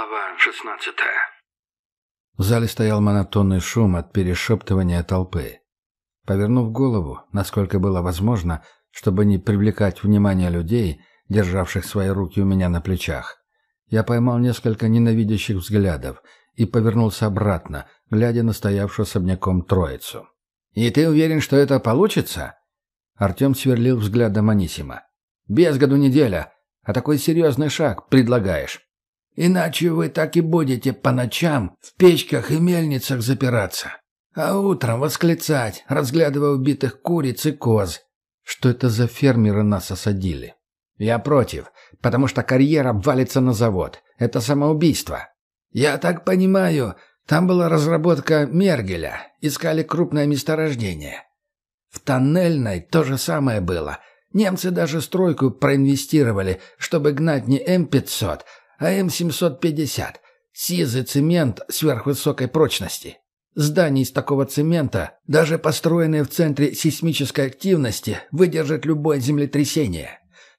Глава шестнадцатая. В зале стоял монотонный шум от перешептывания толпы. Повернув голову, насколько было возможно, чтобы не привлекать внимание людей, державших свои руки у меня на плечах, я поймал несколько ненавидящих взглядов и повернулся обратно, глядя на стоявшую особняком троицу. «И ты уверен, что это получится?» Артем сверлил взглядом Анисима. «Без году неделя, а такой серьезный шаг предлагаешь». Иначе вы так и будете по ночам в печках и мельницах запираться, а утром восклицать, разглядывая убитых куриц и коз. Что это за фермеры нас осадили? Я против, потому что карьера валится на завод. Это самоубийство. Я так понимаю, там была разработка Мергеля, искали крупное месторождение. В тоннельной то же самое было. Немцы даже стройку проинвестировали, чтобы гнать не М-500, а М750 – сизый цемент сверхвысокой прочности. Здания из такого цемента, даже построенные в центре сейсмической активности, выдержат любое землетрясение.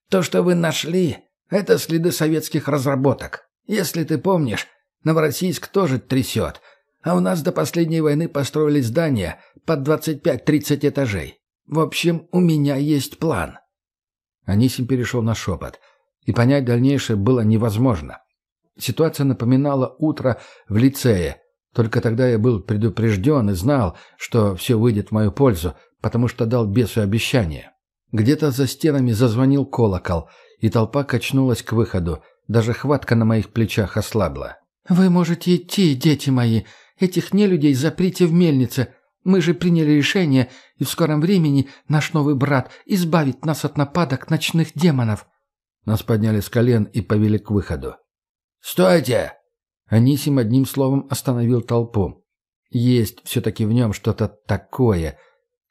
То, что вы нашли, это следы советских разработок. Если ты помнишь, Новороссийск тоже трясет, а у нас до последней войны построили здания под 25-30 этажей. В общем, у меня есть план». Анисим перешел на шепот – и понять дальнейшее было невозможно. Ситуация напоминала утро в лицее, только тогда я был предупрежден и знал, что все выйдет в мою пользу, потому что дал бесу обещание. Где-то за стенами зазвонил колокол, и толпа качнулась к выходу, даже хватка на моих плечах ослабла. «Вы можете идти, дети мои. Этих нелюдей заприте в мельнице. Мы же приняли решение, и в скором времени наш новый брат избавит нас от нападок ночных демонов. Нас подняли с колен и повели к выходу. «Стойте!» Анисим одним словом остановил толпу. Есть все-таки в нем что-то такое.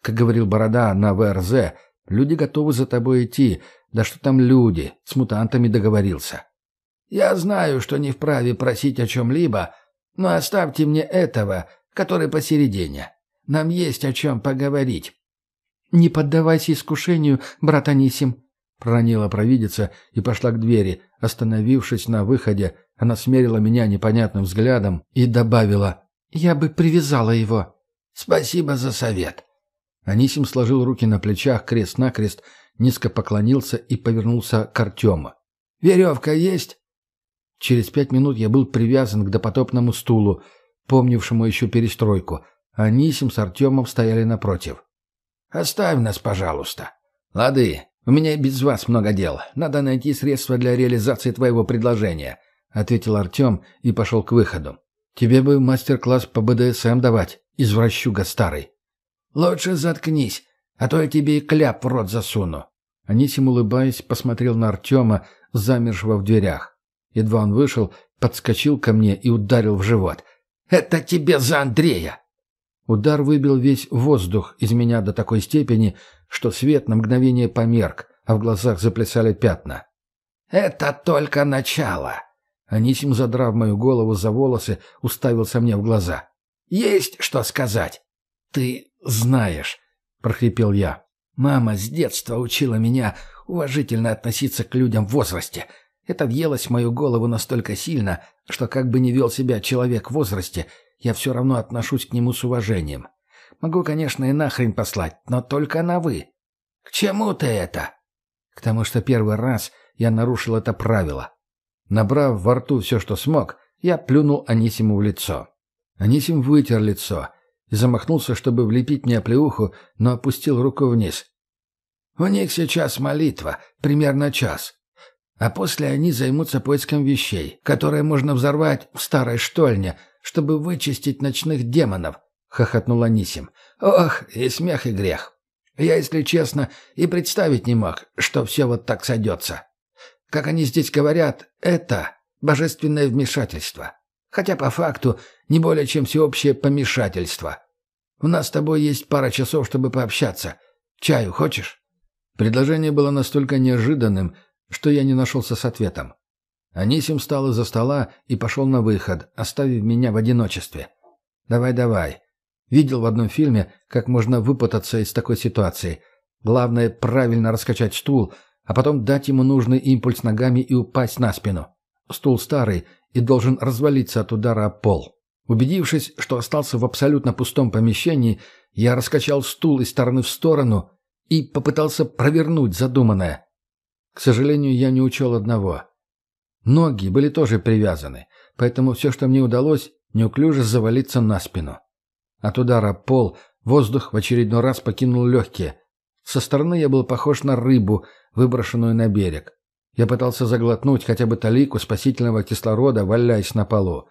Как говорил Борода на ВРЗ, люди готовы за тобой идти. Да что там люди, с мутантами договорился. «Я знаю, что не вправе просить о чем-либо, но оставьте мне этого, который посередине. Нам есть о чем поговорить». «Не поддавайся искушению, брат Анисим», Проронила провидица и пошла к двери. Остановившись на выходе, она смерила меня непонятным взглядом и добавила «Я бы привязала его». «Спасибо за совет». Анисим сложил руки на плечах крест-накрест, низко поклонился и повернулся к Артему. «Веревка есть?» Через пять минут я был привязан к допотопному стулу, помнившему еще перестройку. Анисим с Артемом стояли напротив. «Оставь нас, пожалуйста». «Лады, «У меня и без вас много дел. Надо найти средства для реализации твоего предложения», — ответил Артем и пошел к выходу. «Тебе бы мастер-класс по БДСМ давать, извращуга старый». «Лучше заткнись, а то я тебе и кляп в рот засуну». Анисим, улыбаясь, посмотрел на Артема, замершего в дверях. Едва он вышел, подскочил ко мне и ударил в живот. «Это тебе за Андрея!» Удар выбил весь воздух из меня до такой степени, что свет на мгновение померк, а в глазах заплясали пятна. «Это только начало!» Анисим, задрав мою голову за волосы, уставился мне в глаза. «Есть что сказать?» «Ты знаешь», — прохрипел я. «Мама с детства учила меня уважительно относиться к людям в возрасте. Это въелось в мою голову настолько сильно, что как бы ни вел себя человек в возрасте, я все равно отношусь к нему с уважением. Могу, конечно, и нахрен послать, но только на «вы». К чему ты это? К тому, что первый раз я нарушил это правило. Набрав во рту все, что смог, я плюнул Анисиму в лицо. Анисим вытер лицо и замахнулся, чтобы влепить мне оплеуху, но опустил руку вниз. «У них сейчас молитва, примерно час. А после они займутся поиском вещей, которые можно взорвать в старой штольне, чтобы вычистить ночных демонов», — хохотнул Анисим. «Ох, и смех, и грех. Я, если честно, и представить не мог, что все вот так сойдется. Как они здесь говорят, это божественное вмешательство. Хотя по факту не более чем всеобщее помешательство. У нас с тобой есть пара часов, чтобы пообщаться. Чаю хочешь?» Предложение было настолько неожиданным, что я не нашелся с ответом. Анисим встал из-за стола и пошел на выход, оставив меня в одиночестве. «Давай, давай». Видел в одном фильме, как можно выпутаться из такой ситуации. Главное – правильно раскачать стул, а потом дать ему нужный импульс ногами и упасть на спину. Стул старый, и должен развалиться от удара о пол. Убедившись, что остался в абсолютно пустом помещении, я раскачал стул из стороны в сторону и попытался провернуть задуманное. К сожалению, я не учел одного. Ноги были тоже привязаны, поэтому все, что мне удалось, неуклюже завалиться на спину. От удара пол воздух в очередной раз покинул легкие. Со стороны я был похож на рыбу, выброшенную на берег. Я пытался заглотнуть хотя бы талику спасительного кислорода, валяясь на полу.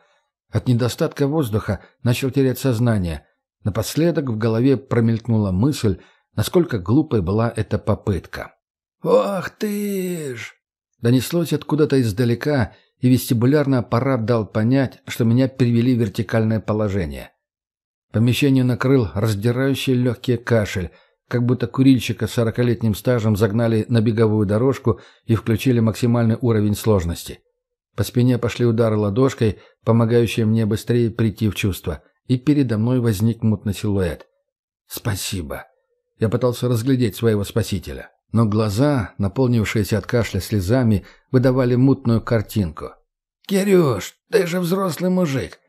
От недостатка воздуха начал терять сознание. Напоследок в голове промелькнула мысль, насколько глупой была эта попытка. «Ох ты ж!» Донеслось откуда-то издалека, и вестибулярный аппарат дал понять, что меня перевели в вертикальное положение. Помещение накрыл раздирающий легкий кашель, как будто курильщика с сорокалетним стажем загнали на беговую дорожку и включили максимальный уровень сложности. По спине пошли удары ладошкой, помогающие мне быстрее прийти в чувство, и передо мной возник мутный силуэт. «Спасибо». Я пытался разглядеть своего спасителя. Но глаза, наполнившиеся от кашля слезами, выдавали мутную картинку. «Кирюш, ты же взрослый мужик.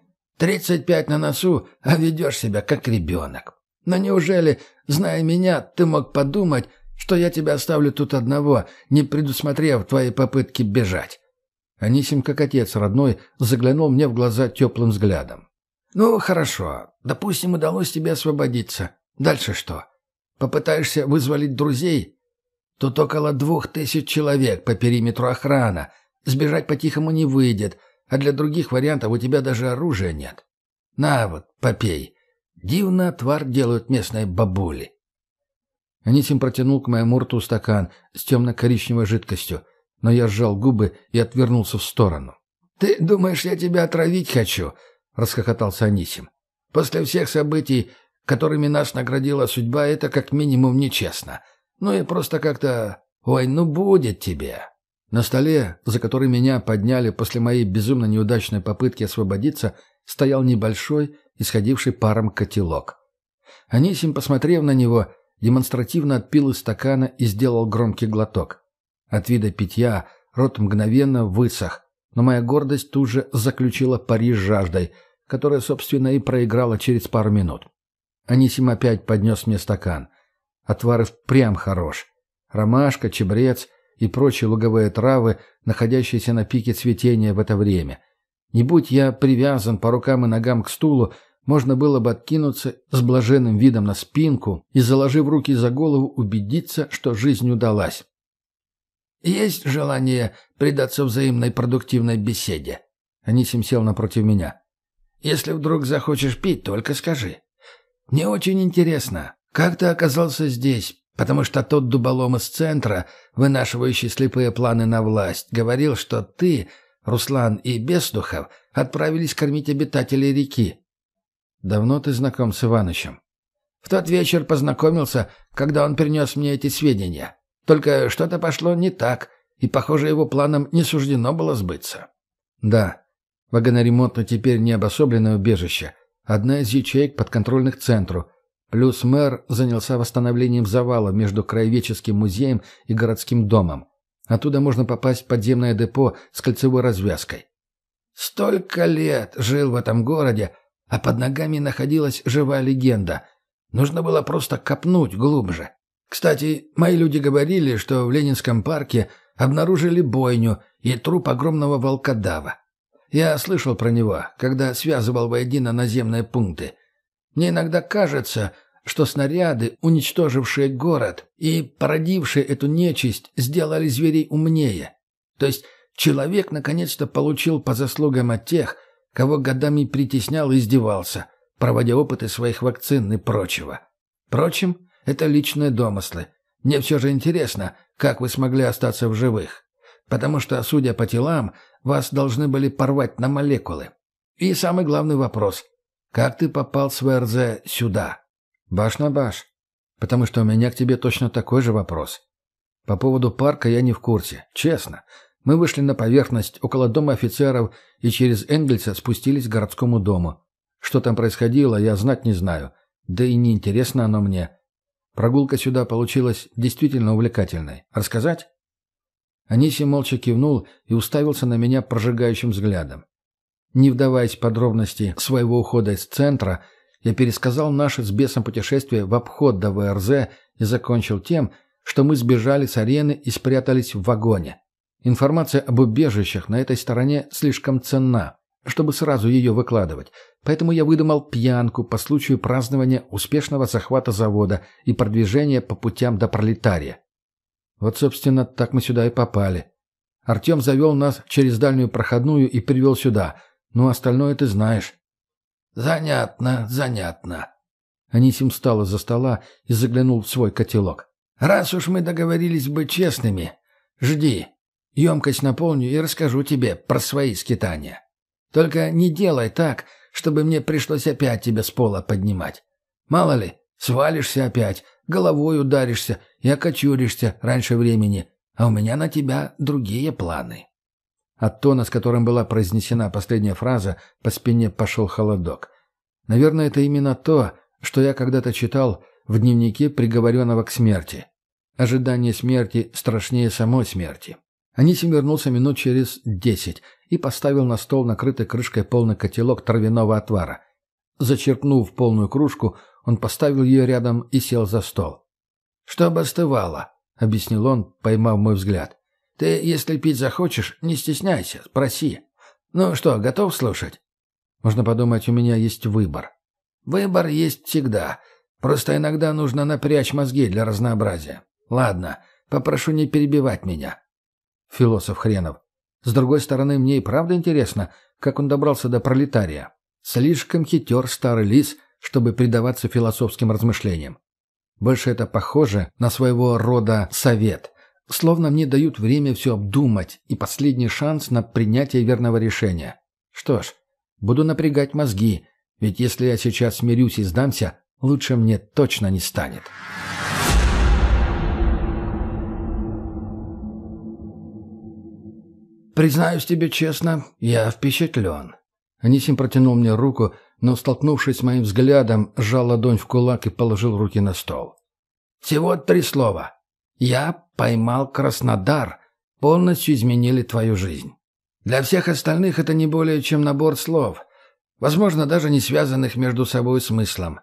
Тридцать пять на носу, а ведешь себя как ребенок. Но неужели, зная меня, ты мог подумать, что я тебя оставлю тут одного, не предусмотрев твои попытки бежать?» Анисим, как отец родной, заглянул мне в глаза теплым взглядом. «Ну, хорошо. Допустим, удалось тебе освободиться. Дальше что? Попытаешься вызволить друзей? Тут около двух тысяч человек по периметру охрана. Сбежать по-тихому не выйдет, а для других вариантов у тебя даже оружия нет. На вот, попей. Дивно отвар делают местные бабули. Анисим протянул к моему рту стакан с темно-коричневой жидкостью, но я сжал губы и отвернулся в сторону. «Ты думаешь, я тебя отравить хочу?» — расхохотался Анисим. «После всех событий, которыми нас наградила судьба, это как минимум нечестно. Ну и просто как-то... Ой, ну будет тебе. На столе, за который меня подняли после моей безумно неудачной попытки освободиться, стоял небольшой, исходивший паром котелок. Анисим, посмотрев на него, демонстративно отпил из стакана и сделал громкий глоток. От вида питья рот мгновенно высох, но моя гордость тут же заключила пари с жаждой, которая, собственно, и проиграла через пару минут. Анисим опять поднес мне стакан — Отвар прям хорош. Ромашка, чебрец и прочие луговые травы, находящиеся на пике цветения в это время. Не будь я привязан по рукам и ногам к стулу, можно было бы откинуться с блаженным видом на спинку и, заложив руки за голову, убедиться, что жизнь удалась. «Есть желание предаться взаимной продуктивной беседе?» Анисим сел напротив меня. «Если вдруг захочешь пить, только скажи. Мне очень интересно, «Как ты оказался здесь? Потому что тот дуболом из центра, вынашивающий слепые планы на власть, говорил, что ты, Руслан и Бестухов отправились кормить обитателей реки». «Давно ты знаком с Иванычем?» «В тот вечер познакомился, когда он принес мне эти сведения. Только что-то пошло не так, и, похоже, его планам не суждено было сбыться». «Да. Вагоноремонтно теперь не обособленное убежище. Одна из ячеек подконтрольных центру» Плюс мэр занялся восстановлением завала между краеведческим музеем и городским домом. Оттуда можно попасть в подземное депо с кольцевой развязкой. Столько лет жил в этом городе, а под ногами находилась живая легенда. Нужно было просто копнуть глубже. Кстати, мои люди говорили, что в Ленинском парке обнаружили бойню и труп огромного волкодава. Я слышал про него, когда связывал воедино наземные пункты. Мне иногда кажется, что снаряды, уничтожившие город и породившие эту нечисть, сделали зверей умнее. То есть человек наконец-то получил по заслугам от тех, кого годами притеснял и издевался, проводя опыты своих вакцин и прочего. Впрочем, это личные домыслы. Мне все же интересно, как вы смогли остаться в живых. Потому что, судя по телам, вас должны были порвать на молекулы. И самый главный вопрос. Как ты попал с ВРЗ сюда? Баш на баш. Потому что у меня к тебе точно такой же вопрос. По поводу парка я не в курсе. Честно. Мы вышли на поверхность около дома офицеров и через Энгельса спустились к городскому дому. Что там происходило, я знать не знаю. Да и не интересно оно мне. Прогулка сюда получилась действительно увлекательной. Рассказать? Аниси молча кивнул и уставился на меня прожигающим взглядом. Не вдаваясь в подробности своего ухода из центра, я пересказал наше с бесом путешествие в обход до ВРЗ и закончил тем, что мы сбежали с арены и спрятались в вагоне. Информация об убежищах на этой стороне слишком ценна, чтобы сразу ее выкладывать, поэтому я выдумал пьянку по случаю празднования успешного захвата завода и продвижения по путям до пролетария. Вот, собственно, так мы сюда и попали. Артем завел нас через дальнюю проходную и привел сюда. Ну, остальное ты знаешь. «Занятно, занятно». Анисим встал из-за стола и заглянул в свой котелок. «Раз уж мы договорились быть честными, жди. Емкость наполню и расскажу тебе про свои скитания. Только не делай так, чтобы мне пришлось опять тебя с пола поднимать. Мало ли, свалишься опять, головой ударишься и окочуришься раньше времени, а у меня на тебя другие планы». От тона, с которым была произнесена последняя фраза, по спине пошел холодок. Наверное, это именно то, что я когда-то читал в дневнике приговоренного к смерти. Ожидание смерти страшнее самой смерти. Анисим вернулся минут через десять и поставил на стол накрытый крышкой полный котелок травяного отвара. Зачерпнув полную кружку, он поставил ее рядом и сел за стол. «Чтобы остывало», — объяснил он, поймав мой взгляд. Ты, если пить захочешь, не стесняйся, спроси. Ну что, готов слушать? Можно подумать, у меня есть выбор. Выбор есть всегда. Просто иногда нужно напрячь мозги для разнообразия. Ладно, попрошу не перебивать меня. Философ хренов. С другой стороны, мне и правда интересно, как он добрался до пролетария. Слишком хитер старый лис, чтобы предаваться философским размышлениям. Больше это похоже на своего рода совет, Словно мне дают время все обдумать и последний шанс на принятие верного решения. Что ж, буду напрягать мозги, ведь если я сейчас смирюсь и сдамся, лучше мне точно не станет. «Признаюсь тебе честно, я впечатлен». Анисим протянул мне руку, но, столкнувшись с моим взглядом, сжал ладонь в кулак и положил руки на стол. «Всего три слова. Я поймал Краснодар, полностью изменили твою жизнь. Для всех остальных это не более чем набор слов, возможно, даже не связанных между собой смыслом.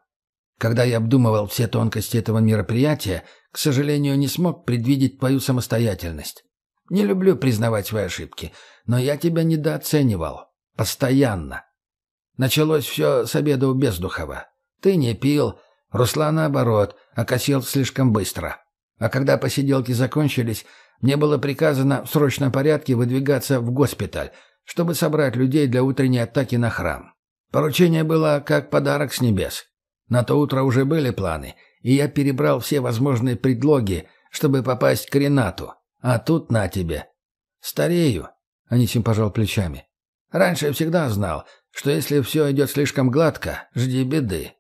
Когда я обдумывал все тонкости этого мероприятия, к сожалению, не смог предвидеть твою самостоятельность. Не люблю признавать свои ошибки, но я тебя недооценивал. Постоянно. Началось все с обеда у Бездухова. Ты не пил, Руслан, наоборот, окосил слишком быстро. А когда посиделки закончились, мне было приказано в срочном порядке выдвигаться в госпиталь, чтобы собрать людей для утренней атаки на храм. Поручение было как подарок с небес. На то утро уже были планы, и я перебрал все возможные предлоги, чтобы попасть к Ренату. А тут на тебе. Старею. Анисим пожал плечами. Раньше я всегда знал, что если все идет слишком гладко, жди беды.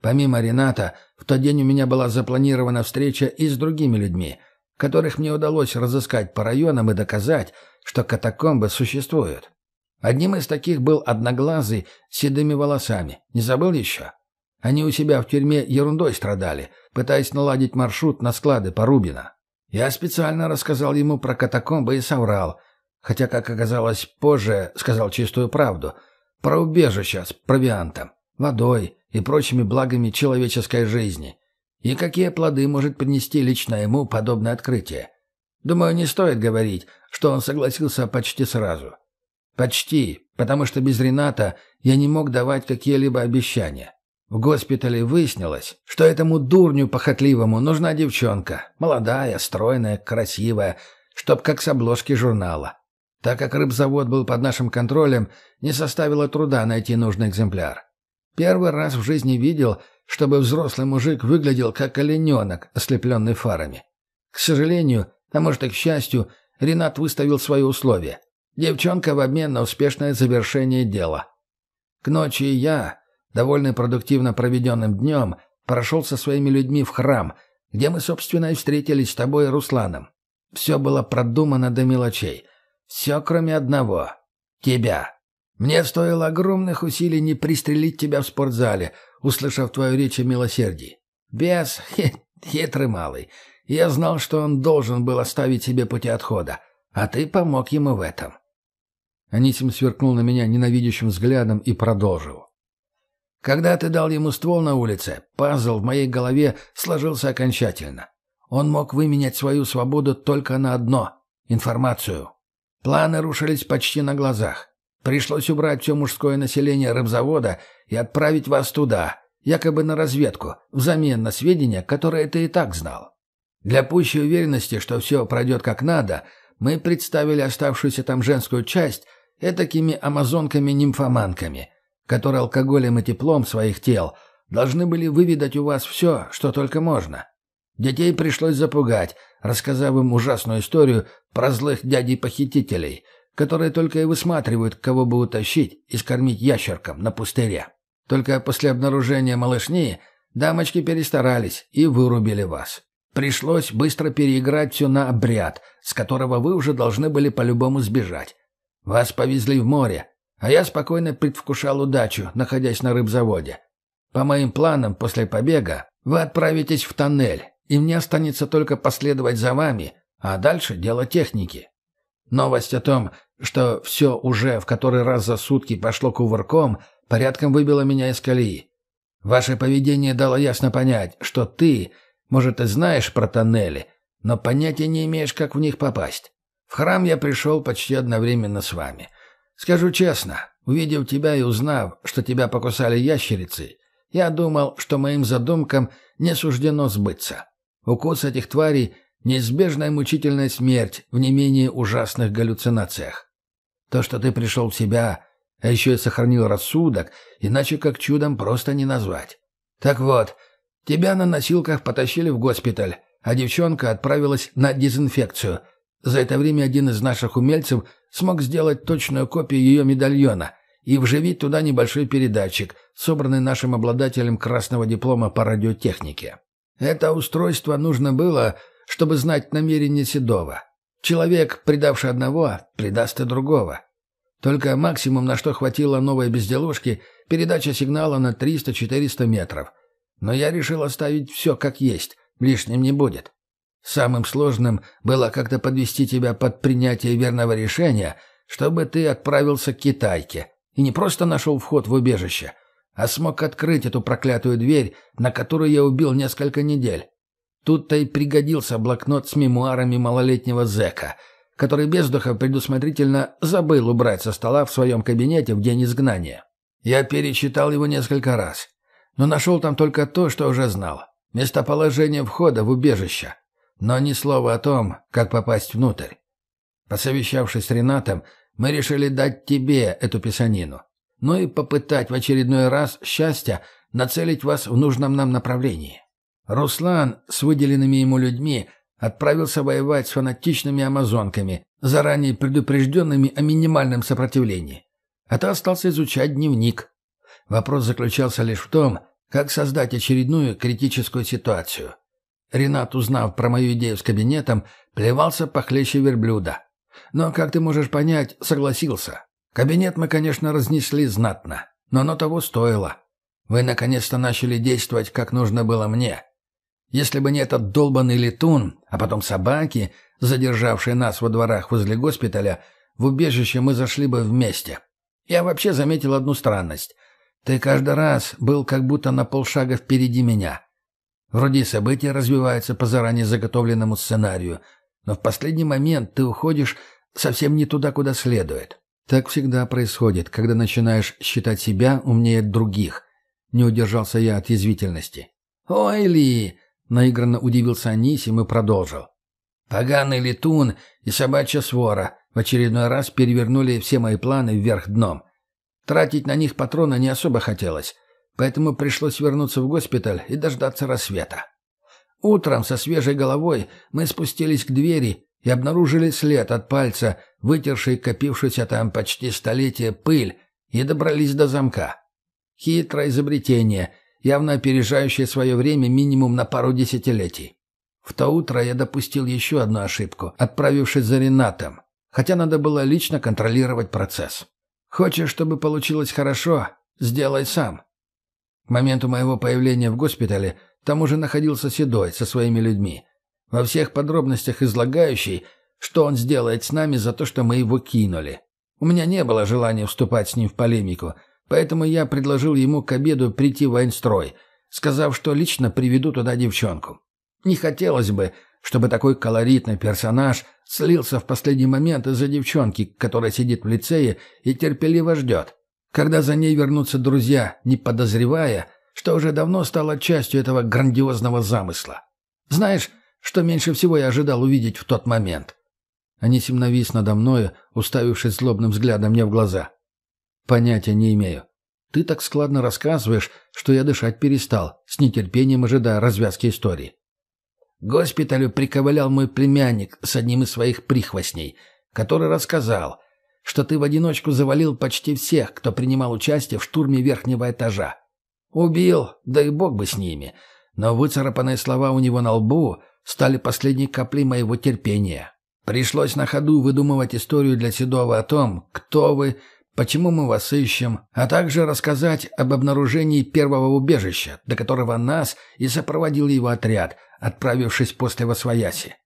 Помимо Рената, в тот день у меня была запланирована встреча и с другими людьми, которых мне удалось разыскать по районам и доказать, что катакомбы существуют. Одним из таких был одноглазый с седыми волосами. Не забыл еще? Они у себя в тюрьме ерундой страдали, пытаясь наладить маршрут на склады по Рубина. Я специально рассказал ему про катакомбы и соврал, хотя, как оказалось позже, сказал чистую правду, про убежище с провиантом, водой, и прочими благами человеческой жизни. И какие плоды может принести лично ему подобное открытие? Думаю, не стоит говорить, что он согласился почти сразу. Почти, потому что без Рената я не мог давать какие-либо обещания. В госпитале выяснилось, что этому дурню похотливому нужна девчонка, молодая, стройная, красивая, чтоб как с обложки журнала. Так как рыбзавод был под нашим контролем, не составило труда найти нужный экземпляр. Первый раз в жизни видел, чтобы взрослый мужик выглядел как олененок, ослепленный фарами. К сожалению, а может и к счастью, Ренат выставил свои условия. Девчонка в обмен на успешное завершение дела. К ночи я, довольный продуктивно проведенным днем, прошел со своими людьми в храм, где мы, собственно, и встретились с тобой и Русланом. Все было продумано до мелочей. Все, кроме одного. Тебя. Мне стоило огромных усилий не пристрелить тебя в спортзале, услышав твою речь о милосердии. Бес хит, хитрый малый. Я знал, что он должен был оставить себе пути отхода, а ты помог ему в этом. Анисим сверкнул на меня ненавидящим взглядом и продолжил. Когда ты дал ему ствол на улице, пазл в моей голове сложился окончательно. Он мог выменять свою свободу только на одно — информацию. Планы рушились почти на глазах. Пришлось убрать все мужское население рыбзавода и отправить вас туда, якобы на разведку, взамен на сведения, которые ты и так знал. Для пущей уверенности, что все пройдет как надо, мы представили оставшуюся там женскую часть этакими амазонками-нимфоманками, которые алкоголем и теплом своих тел должны были выведать у вас все, что только можно. Детей пришлось запугать, рассказав им ужасную историю про злых дядей-похитителей, которые только и высматривают, кого бы утащить и скормить ящеркам на пустыре. Только после обнаружения малышни дамочки перестарались и вырубили вас. Пришлось быстро переиграть все на обряд, с которого вы уже должны были по-любому сбежать. Вас повезли в море, а я спокойно предвкушал удачу, находясь на рыбзаводе. По моим планам, после побега вы отправитесь в тоннель, и мне останется только последовать за вами, а дальше дело техники. Новость о том, что все уже в который раз за сутки пошло кувырком, порядком выбила меня из колеи. Ваше поведение дало ясно понять, что ты, может, и знаешь про тоннели, но понятия не имеешь, как в них попасть. В храм я пришел почти одновременно с вами. Скажу честно, увидев тебя и узнав, что тебя покусали ящерицы, я думал, что моим задумкам не суждено сбыться. Укус этих тварей — неизбежная мучительная смерть в не менее ужасных галлюцинациях. То, что ты пришел в себя, а еще и сохранил рассудок, иначе как чудом просто не назвать. Так вот, тебя на носилках потащили в госпиталь, а девчонка отправилась на дезинфекцию. За это время один из наших умельцев смог сделать точную копию ее медальона и вживить туда небольшой передатчик, собранный нашим обладателем красного диплома по радиотехнике. Это устройство нужно было, чтобы знать намерения Седова. Человек, предавший одного, предаст и другого. Только максимум, на что хватило новой безделушки, передача сигнала на 300-400 метров. Но я решил оставить все как есть, лишним не будет. Самым сложным было как-то подвести тебя под принятие верного решения, чтобы ты отправился к китайке и не просто нашел вход в убежище, а смог открыть эту проклятую дверь, на которую я убил несколько недель. Тут-то и пригодился блокнот с мемуарами малолетнего зэка, который Бездухов предусмотрительно забыл убрать со стола в своем кабинете в день изгнания. Я перечитал его несколько раз, но нашел там только то, что уже знал. Местоположение входа в убежище, но ни слова о том, как попасть внутрь. Посовещавшись с Ренатом, мы решили дать тебе эту писанину, ну и попытать в очередной раз счастья нацелить вас в нужном нам направлении. Руслан с выделенными ему людьми отправился воевать с фанатичными амазонками, заранее предупрежденными о минимальном сопротивлении. А ты остался изучать дневник. Вопрос заключался лишь в том, как создать очередную критическую ситуацию. Ренат, узнав про мою идею с кабинетом, плевался похлеще верблюда. Но, как ты можешь понять, согласился. Кабинет мы, конечно, разнесли знатно, но оно того стоило. Вы наконец-то начали действовать, как нужно было мне. Если бы не этот долбанный летун, а потом собаки, задержавшие нас во дворах возле госпиталя, в убежище мы зашли бы вместе. Я вообще заметил одну странность. Ты каждый раз был как будто на полшага впереди меня. Вроде события развиваются по заранее заготовленному сценарию, но в последний момент ты уходишь совсем не туда, куда следует. Так всегда происходит, когда начинаешь считать себя умнее других. Не удержался я от язвительности. «Ой, Ли!» Наигранно удивился Анисим и продолжил. «Поганый летун и собачья свора в очередной раз перевернули все мои планы вверх дном. Тратить на них патроны не особо хотелось, поэтому пришлось вернуться в госпиталь и дождаться рассвета. Утром со свежей головой мы спустились к двери и обнаружили след от пальца, вытерший копившуюся там почти столетие пыль, и добрались до замка. Хитрое изобретение — явно опережающее свое время минимум на пару десятилетий. В то утро я допустил еще одну ошибку, отправившись за Ренатом, хотя надо было лично контролировать процесс. Хочешь, чтобы получилось хорошо, сделай сам. К моменту моего появления в госпитале там уже находился Седой со своими людьми, во всех подробностях излагающий, что он сделает с нами за то, что мы его кинули. У меня не было желания вступать с ним в полемику, поэтому я предложил ему к обеду прийти в военстрой, сказав, что лично приведу туда девчонку. Не хотелось бы, чтобы такой колоритный персонаж слился в последний момент из-за девчонки, которая сидит в лицее и терпеливо ждет, когда за ней вернутся друзья, не подозревая, что уже давно стало частью этого грандиозного замысла. Знаешь, что меньше всего я ожидал увидеть в тот момент? Анисим навис надо мною, уставившись злобным взглядом мне в глаза. Понятия не имею. Ты так складно рассказываешь, что я дышать перестал, с нетерпением ожидая развязки истории. госпиталю приковылял мой племянник с одним из своих прихвостней, который рассказал, что ты в одиночку завалил почти всех, кто принимал участие в штурме верхнего этажа. Убил, да и бог бы с ними. Но выцарапанные слова у него на лбу стали последней каплей моего терпения. Пришлось на ходу выдумывать историю для Седова о том, кто вы, почему мы вас ищем, а также рассказать об обнаружении первого убежища, до которого нас и сопроводил его отряд, отправившись после Восвояси.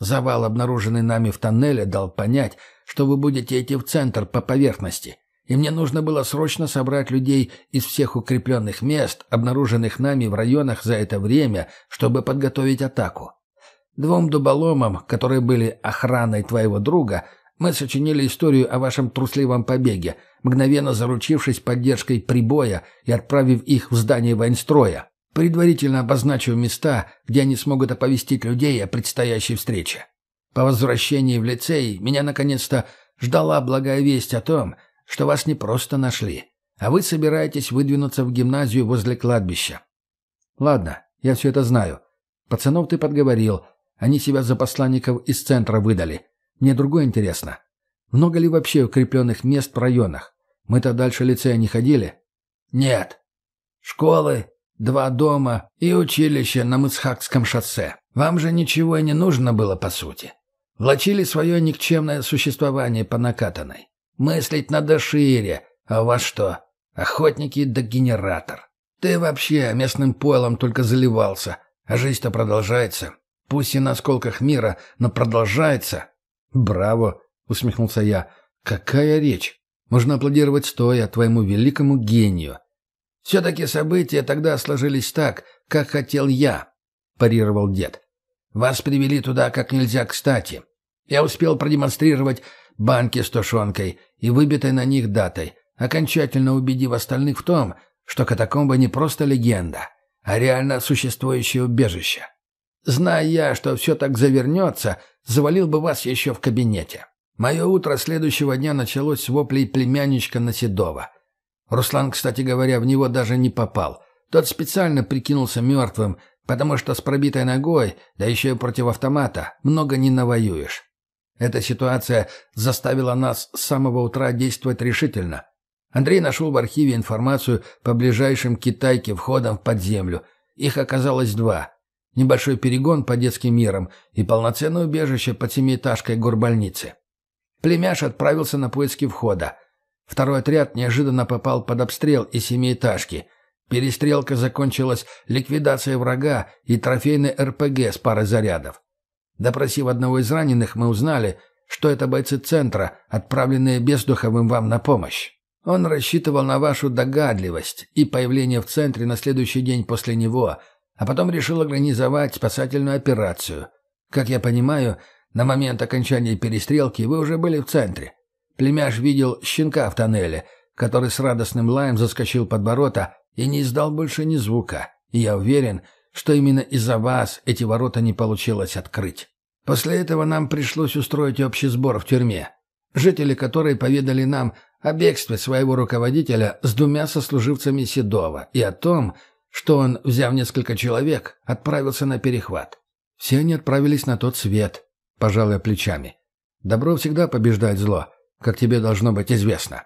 Завал, обнаруженный нами в тоннеле, дал понять, что вы будете идти в центр по поверхности, и мне нужно было срочно собрать людей из всех укрепленных мест, обнаруженных нами в районах за это время, чтобы подготовить атаку. Двум дуболомам, которые были охраной твоего друга, мы сочинили историю о вашем трусливом побеге, мгновенно заручившись поддержкой прибоя и отправив их в здание военстроя, предварительно обозначив места, где они смогут оповестить людей о предстоящей встрече. По возвращении в лицей меня наконец-то ждала благая весть о том, что вас не просто нашли, а вы собираетесь выдвинуться в гимназию возле кладбища. Ладно, я все это знаю. Пацанов ты подговорил, они себя за посланников из центра выдали. Мне другое интересно. Много ли вообще укрепленных мест в районах? Мы-то дальше лицея не ходили? Нет. Школы, два дома и училище на Мыцхакском шоссе. Вам же ничего и не нужно было, по сути. Влачили свое никчемное существование по накатанной. Мыслить надо шире. А у вас что? Охотники да генератор. Ты вообще местным пойлом только заливался, а жизнь-то продолжается. Пусть и на осколках мира, но продолжается. Браво, усмехнулся я. Какая речь? Можно аплодировать стоя твоему великому гению. Все-таки события тогда сложились так, как хотел я, парировал дед. Вас привели туда как нельзя кстати. Я успел продемонстрировать банки с тушенкой и выбитой на них датой, окончательно убедив остальных в том, что катакомба не просто легенда, а реально существующее убежище. Зная я, что все так завернется, завалил бы вас еще в кабинете. Мое утро следующего дня началось с воплей племянничка Наседова. Руслан, кстати говоря, в него даже не попал. Тот специально прикинулся мертвым, потому что с пробитой ногой, да еще и против автомата, много не навоюешь. Эта ситуация заставила нас с самого утра действовать решительно. Андрей нашел в архиве информацию по ближайшим китайке входам в подземлю. Их оказалось два небольшой перегон по детским мирам и полноценное убежище под семиэтажкой горбольницы. Племяш отправился на поиски входа. Второй отряд неожиданно попал под обстрел из семиэтажки. Перестрелка закончилась ликвидацией врага и трофейной РПГ с парой зарядов. Допросив одного из раненых, мы узнали, что это бойцы центра, отправленные Бездуховым вам на помощь. Он рассчитывал на вашу догадливость и появление в центре на следующий день после него – а потом решил организовать спасательную операцию. Как я понимаю, на момент окончания перестрелки вы уже были в центре. Племяш видел щенка в тоннеле, который с радостным лаем заскочил под ворота и не издал больше ни звука. И я уверен, что именно из-за вас эти ворота не получилось открыть. После этого нам пришлось устроить общий сбор в тюрьме, жители которой поведали нам о бегстве своего руководителя с двумя сослуживцами Седова и о том, что он, взяв несколько человек, отправился на перехват. Все они отправились на тот свет, пожалуй, плечами. Добро всегда побеждает зло, как тебе должно быть известно.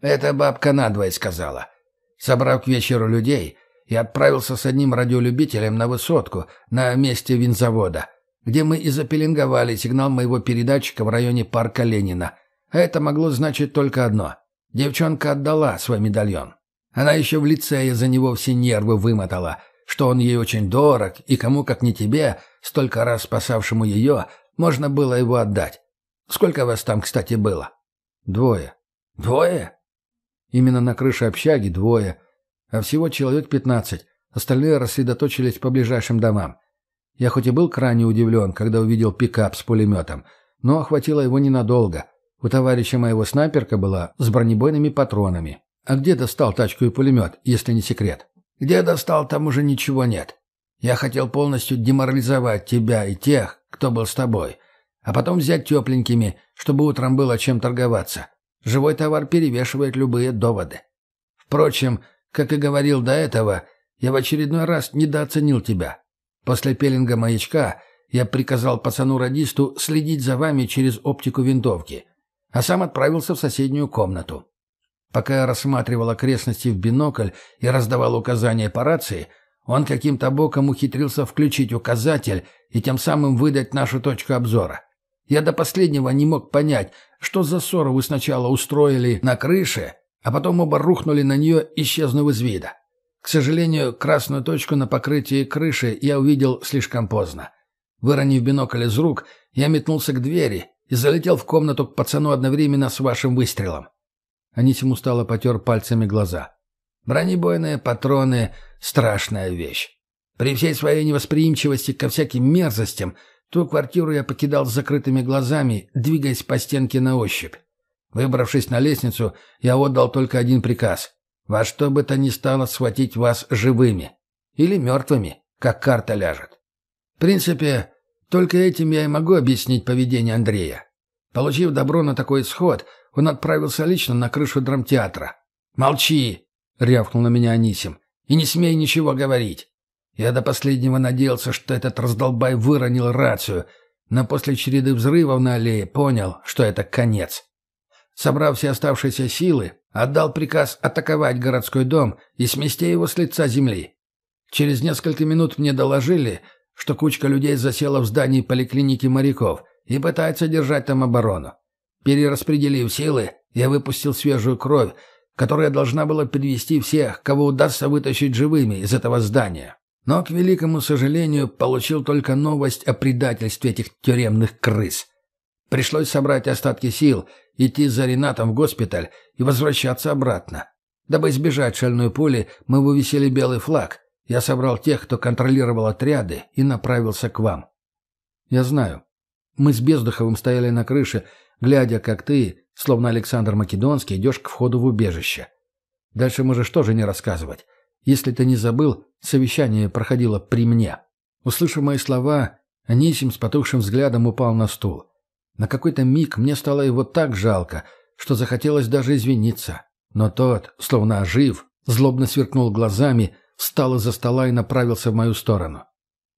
Это бабка надвое сказала. Собрав к вечеру людей, я отправился с одним радиолюбителем на высотку на месте винзавода, где мы и запеленговали сигнал моего передатчика в районе парка Ленина. А это могло значить только одно. Девчонка отдала свой медальон. Она еще в лицее за него все нервы вымотала, что он ей очень дорог, и кому, как не тебе, столько раз спасавшему ее, можно было его отдать. Сколько вас там, кстати, было?» Двое. Двое? Именно на крыше общаги двое. А всего человек пятнадцать. Остальные рассредоточились по ближайшим домам. Я хоть и был крайне удивлен, когда увидел пикап с пулеметом, но охватило его ненадолго. У товарища моего снайперка была с бронебойными патронами. А где достал тачку и пулемет, если не секрет? Где достал, там уже ничего нет. Я хотел полностью деморализовать тебя и тех, кто был с тобой, а потом взять тепленькими, чтобы утром было чем торговаться. Живой товар перевешивает любые доводы. Впрочем, как и говорил до этого, я в очередной раз недооценил тебя. После пеленга маячка я приказал пацану-радисту следить за вами через оптику винтовки, а сам отправился в соседнюю комнату. Пока я рассматривал окрестности в бинокль и раздавал указания по рации, он каким-то боком ухитрился включить указатель и тем самым выдать нашу точку обзора. Я до последнего не мог понять, что за ссору вы сначала устроили на крыше, а потом оба рухнули на нее, исчезнув из вида. К сожалению, красную точку на покрытии крыши я увидел слишком поздно. Выронив бинокль из рук, я метнулся к двери и залетел в комнату к пацану одновременно с вашим выстрелом. Анисим устало потер пальцами глаза. Бронебойные патроны — страшная вещь. При всей своей невосприимчивости ко всяким мерзостям ту квартиру я покидал с закрытыми глазами, двигаясь по стенке на ощупь. Выбравшись на лестницу, я отдал только один приказ — во что бы то ни стало схватить вас живыми. Или мертвыми, как карта ляжет. В принципе, только этим я и могу объяснить поведение Андрея. Получив добро на такой исход, он отправился лично на крышу драмтеатра. «Молчи!» — рявкнул на меня Анисим. «И не смей ничего говорить!» Я до последнего надеялся, что этот раздолбай выронил рацию, но после череды взрывов на аллее понял, что это конец. Собрав все оставшиеся силы, отдал приказ атаковать городской дом и смести его с лица земли. Через несколько минут мне доложили, что кучка людей засела в здании поликлиники моряков и пытается держать там оборону. Перераспределив силы, я выпустил свежую кровь, которая должна была перевести всех, кого удастся вытащить живыми из этого здания. Но, к великому сожалению, получил только новость о предательстве этих тюремных крыс. Пришлось собрать остатки сил, идти за Ренатом в госпиталь и возвращаться обратно. Дабы избежать шальной пули, мы вывесили белый флаг. Я собрал тех, кто контролировал отряды, и направился к вам. Я знаю. Мы с Бездуховым стояли на крыше, глядя, как ты, словно Александр Македонский, идешь к входу в убежище. Дальше можешь тоже не рассказывать. Если ты не забыл, совещание проходило при мне. Услышав мои слова, Анисим с потухшим взглядом упал на стул. На какой-то миг мне стало его так жалко, что захотелось даже извиниться. Но тот, словно ожив, злобно сверкнул глазами, встал из-за стола и направился в мою сторону.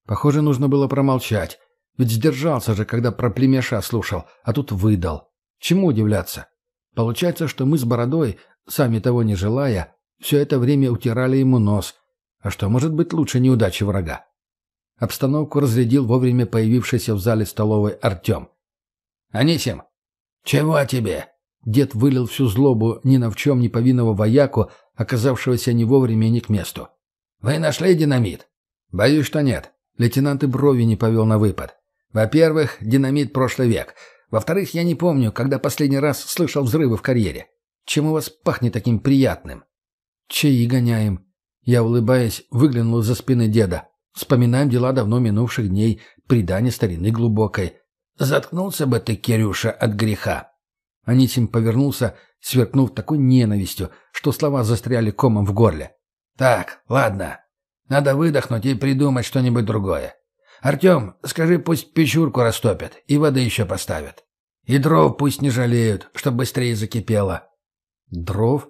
Похоже, нужно было промолчать, ведь сдержался же, когда про племеша слушал, а тут выдал. Чему удивляться? Получается, что мы с Бородой, сами того не желая, все это время утирали ему нос. А что может быть лучше неудачи врага? Обстановку разрядил вовремя появившийся в зале столовой Артем. «Анисим!» «Чего тебе?» Дед вылил всю злобу ни на в чем не повинного вояку, оказавшегося не вовремя и не к месту. «Вы нашли динамит?» «Боюсь, что нет». Лейтенант и брови не повел на выпад. «Во-первых, динамит прошлый век. Во-вторых, я не помню, когда последний раз слышал взрывы в карьере. Чем у вас пахнет таким приятным?» «Чаи гоняем». Я, улыбаясь, выглянул за спины деда. Вспоминаем дела давно минувших дней, предание старины глубокой. Заткнулся бы ты, Кирюша, от греха. Анисим повернулся, сверкнув такой ненавистью, что слова застряли комом в горле. Так, ладно. Надо выдохнуть и придумать что-нибудь другое. Артем, скажи, пусть печурку растопят и воды еще поставят. И дров пусть не жалеют, чтоб быстрее закипело. Дров?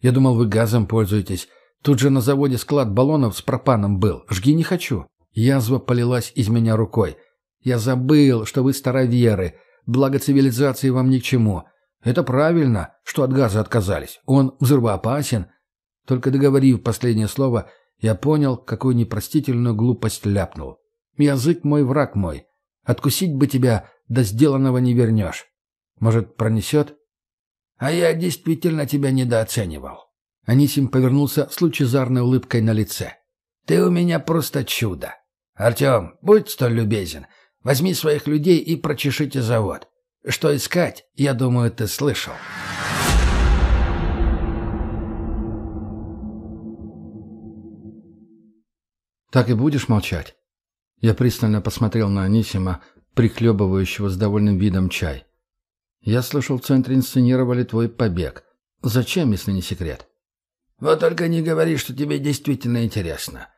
Я думал, вы газом пользуетесь. Тут же на заводе склад баллонов с пропаном был. Жги не хочу. Язва полилась из меня рукой. Я забыл, что вы староверы. Благо цивилизации вам ни к чему. Это правильно, что от газа отказались. Он взрывоопасен. Только договорив последнее слово, я понял, какую непростительную глупость ляпнул. Язык мой, враг мой. Откусить бы тебя, до сделанного не вернешь. Может, пронесет? А я действительно тебя недооценивал. Анисим повернулся с лучезарной улыбкой на лице. Ты у меня просто чудо. Артем, будь столь любезен. Возьми своих людей и прочешите завод. Что искать, я думаю, ты слышал. «Так и будешь молчать?» Я пристально посмотрел на Анисима, прихлебывающего с довольным видом чай. «Я слышал, в центре инсценировали твой побег. Зачем, если не секрет?» «Вот только не говори, что тебе действительно интересно.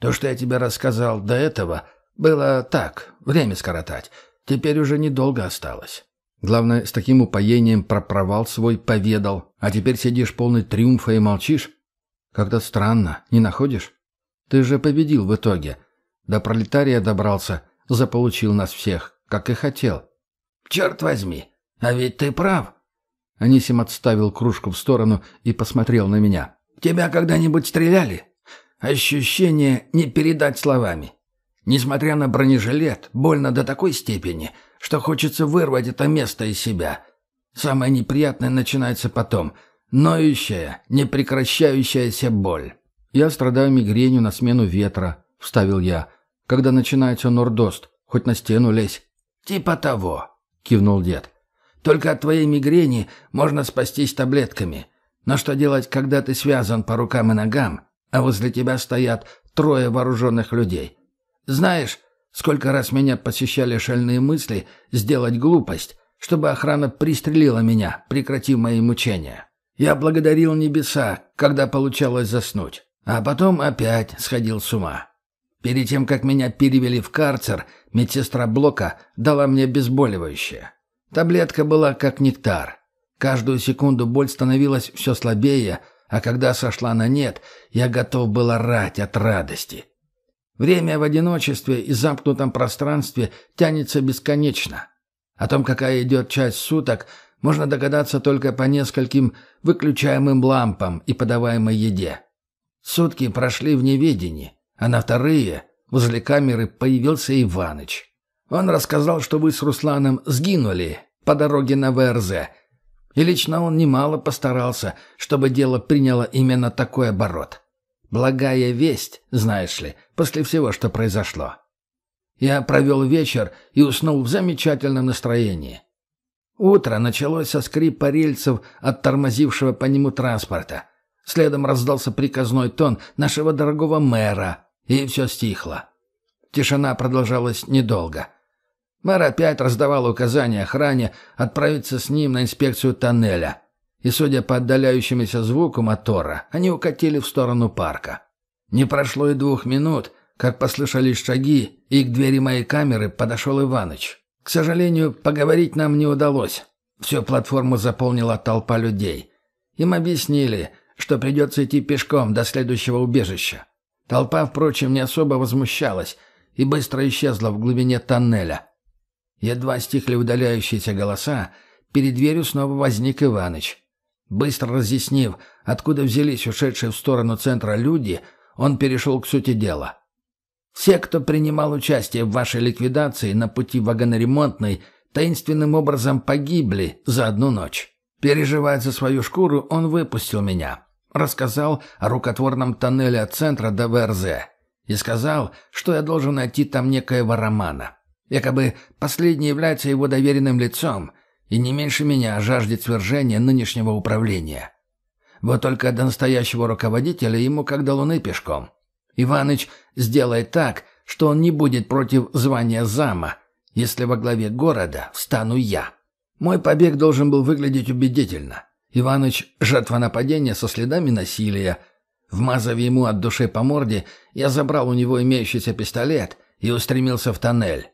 То, что я тебе рассказал до этого, было так, время скоротать. Теперь уже недолго осталось». Главное, с таким упоением про провал свой поведал, а теперь сидишь полный триумфа и молчишь? Как-то странно, не находишь? Ты же победил в итоге. До пролетария добрался, заполучил нас всех, как и хотел. Черт возьми, а ведь ты прав. Анисим отставил кружку в сторону и посмотрел на меня. Тебя когда-нибудь стреляли? Ощущение не передать словами. Несмотря на бронежилет, больно до такой степени, что хочется вырвать это место из себя. Самое неприятное начинается потом. Ноющая, непрекращающаяся боль. «Я страдаю мигренью на смену ветра», — вставил я. «Когда начинается нордост, хоть на стену лезь». «Типа того», — кивнул дед. «Только от твоей мигрени можно спастись таблетками. Но что делать, когда ты связан по рукам и ногам, а возле тебя стоят трое вооруженных людей? Знаешь, сколько раз меня посещали шальные мысли сделать глупость, чтобы охрана пристрелила меня, прекратив мои мучения. Я благодарил небеса, когда получалось заснуть. А потом опять сходил с ума. Перед тем, как меня перевели в карцер, медсестра Блока дала мне обезболивающее. Таблетка была как нектар. Каждую секунду боль становилась все слабее, а когда сошла на нет, я готов был орать от радости. Время в одиночестве и замкнутом пространстве тянется бесконечно. О том, какая идет часть суток, можно догадаться только по нескольким выключаемым лампам и подаваемой еде. Сутки прошли в неведении, а на вторые возле камеры появился Иваныч. Он рассказал, что вы с Русланом сгинули по дороге на ВРЗ. И лично он немало постарался, чтобы дело приняло именно такой оборот. Благая весть, знаешь ли, после всего, что произошло. Я провел вечер и уснул в замечательном настроении. Утро началось со скрипа рельсов от тормозившего по нему транспорта – Следом раздался приказной тон нашего дорогого мэра, и все стихло. Тишина продолжалась недолго. Мэр опять раздавал указания охране отправиться с ним на инспекцию тоннеля. И, судя по отдаляющемуся звуку мотора, они укатили в сторону парка. Не прошло и двух минут, как послышались шаги, и к двери моей камеры подошел Иваныч. К сожалению, поговорить нам не удалось. Всю платформу заполнила толпа людей. Им объяснили – что придется идти пешком до следующего убежища. Толпа, впрочем, не особо возмущалась и быстро исчезла в глубине тоннеля. Едва стихли удаляющиеся голоса, перед дверью снова возник Иваныч. Быстро разъяснив, откуда взялись ушедшие в сторону центра люди, он перешел к сути дела. Все, кто принимал участие в вашей ликвидации на пути вагоноремонтной, таинственным образом погибли за одну ночь. Переживая за свою шкуру, он выпустил меня. Рассказал о рукотворном тоннеле от центра до ВРЗ. И сказал, что я должен найти там некоего Романа. Якобы последний является его доверенным лицом и не меньше меня жаждет свержения нынешнего управления. Вот только до настоящего руководителя ему как до луны пешком. Иваныч сделает так, что он не будет против звания зама, если во главе города встану я. Мой побег должен был выглядеть убедительно. Иваныч — жертва нападения со следами насилия. Вмазав ему от души по морде, я забрал у него имеющийся пистолет и устремился в тоннель.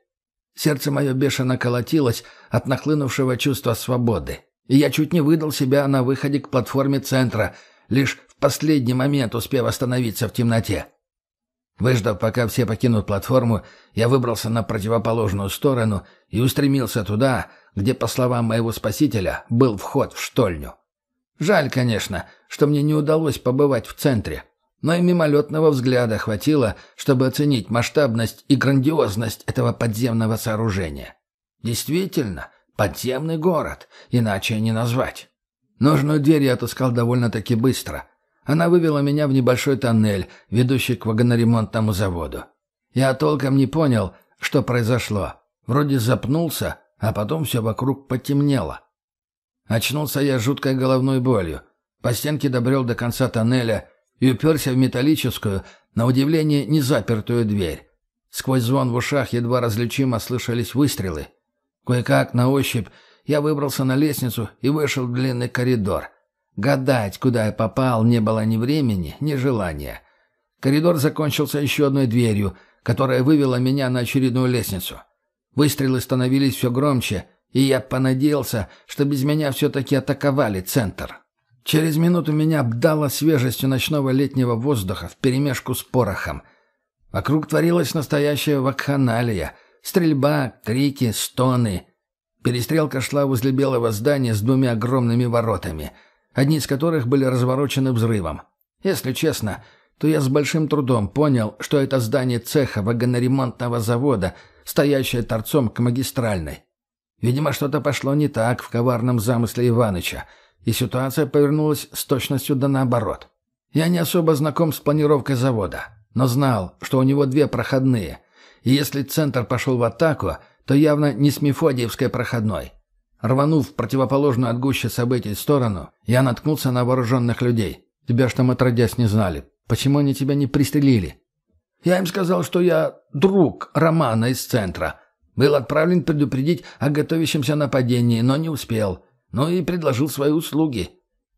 Сердце мое бешено колотилось от нахлынувшего чувства свободы, и я чуть не выдал себя на выходе к платформе центра, лишь в последний момент успев остановиться в темноте. Выждав, пока все покинут платформу, я выбрался на противоположную сторону и устремился туда, где, по словам моего спасителя, был вход в штольню. Жаль, конечно, что мне не удалось побывать в центре, но и мимолетного взгляда хватило, чтобы оценить масштабность и грандиозность этого подземного сооружения. Действительно, подземный город, иначе не назвать. Нужную дверь я отыскал довольно-таки быстро. Она вывела меня в небольшой тоннель, ведущий к вагоноремонтному заводу. Я толком не понял, что произошло. Вроде запнулся, а потом все вокруг потемнело. Очнулся я жуткой головной болью. По стенке добрел до конца тоннеля и уперся в металлическую, на удивление, незапертую дверь. Сквозь звон в ушах едва различимо слышались выстрелы. Кое-как на ощупь я выбрался на лестницу и вышел в длинный коридор. Гадать, куда я попал, не было ни времени, ни желания. Коридор закончился еще одной дверью, которая вывела меня на очередную лестницу. Выстрелы становились все громче, и я понадеялся, что без меня все-таки атаковали центр. Через минуту меня обдало свежестью ночного летнего воздуха вперемешку с порохом. Вокруг творилась настоящая вакханалия. Стрельба, крики, стоны. Перестрелка шла возле белого здания с двумя огромными воротами, одни из которых были разворочены взрывом. Если честно, то я с большим трудом понял, что это здание цеха вагоноремонтного завода, стоящее торцом к магистральной. Видимо, что-то пошло не так в коварном замысле Иваныча, и ситуация повернулась с точностью да наоборот. Я не особо знаком с планировкой завода, но знал, что у него две проходные, и если центр пошел в атаку, то явно не с Мефодиевской проходной. Рванув в противоположную от гуще событий сторону, я наткнулся на вооруженных людей. Тебя ж там отродясь не знали. Почему они тебя не пристрелили? Я им сказал, что я друг Романа из центра, был отправлен предупредить о готовящемся нападении, но не успел. Ну и предложил свои услуги.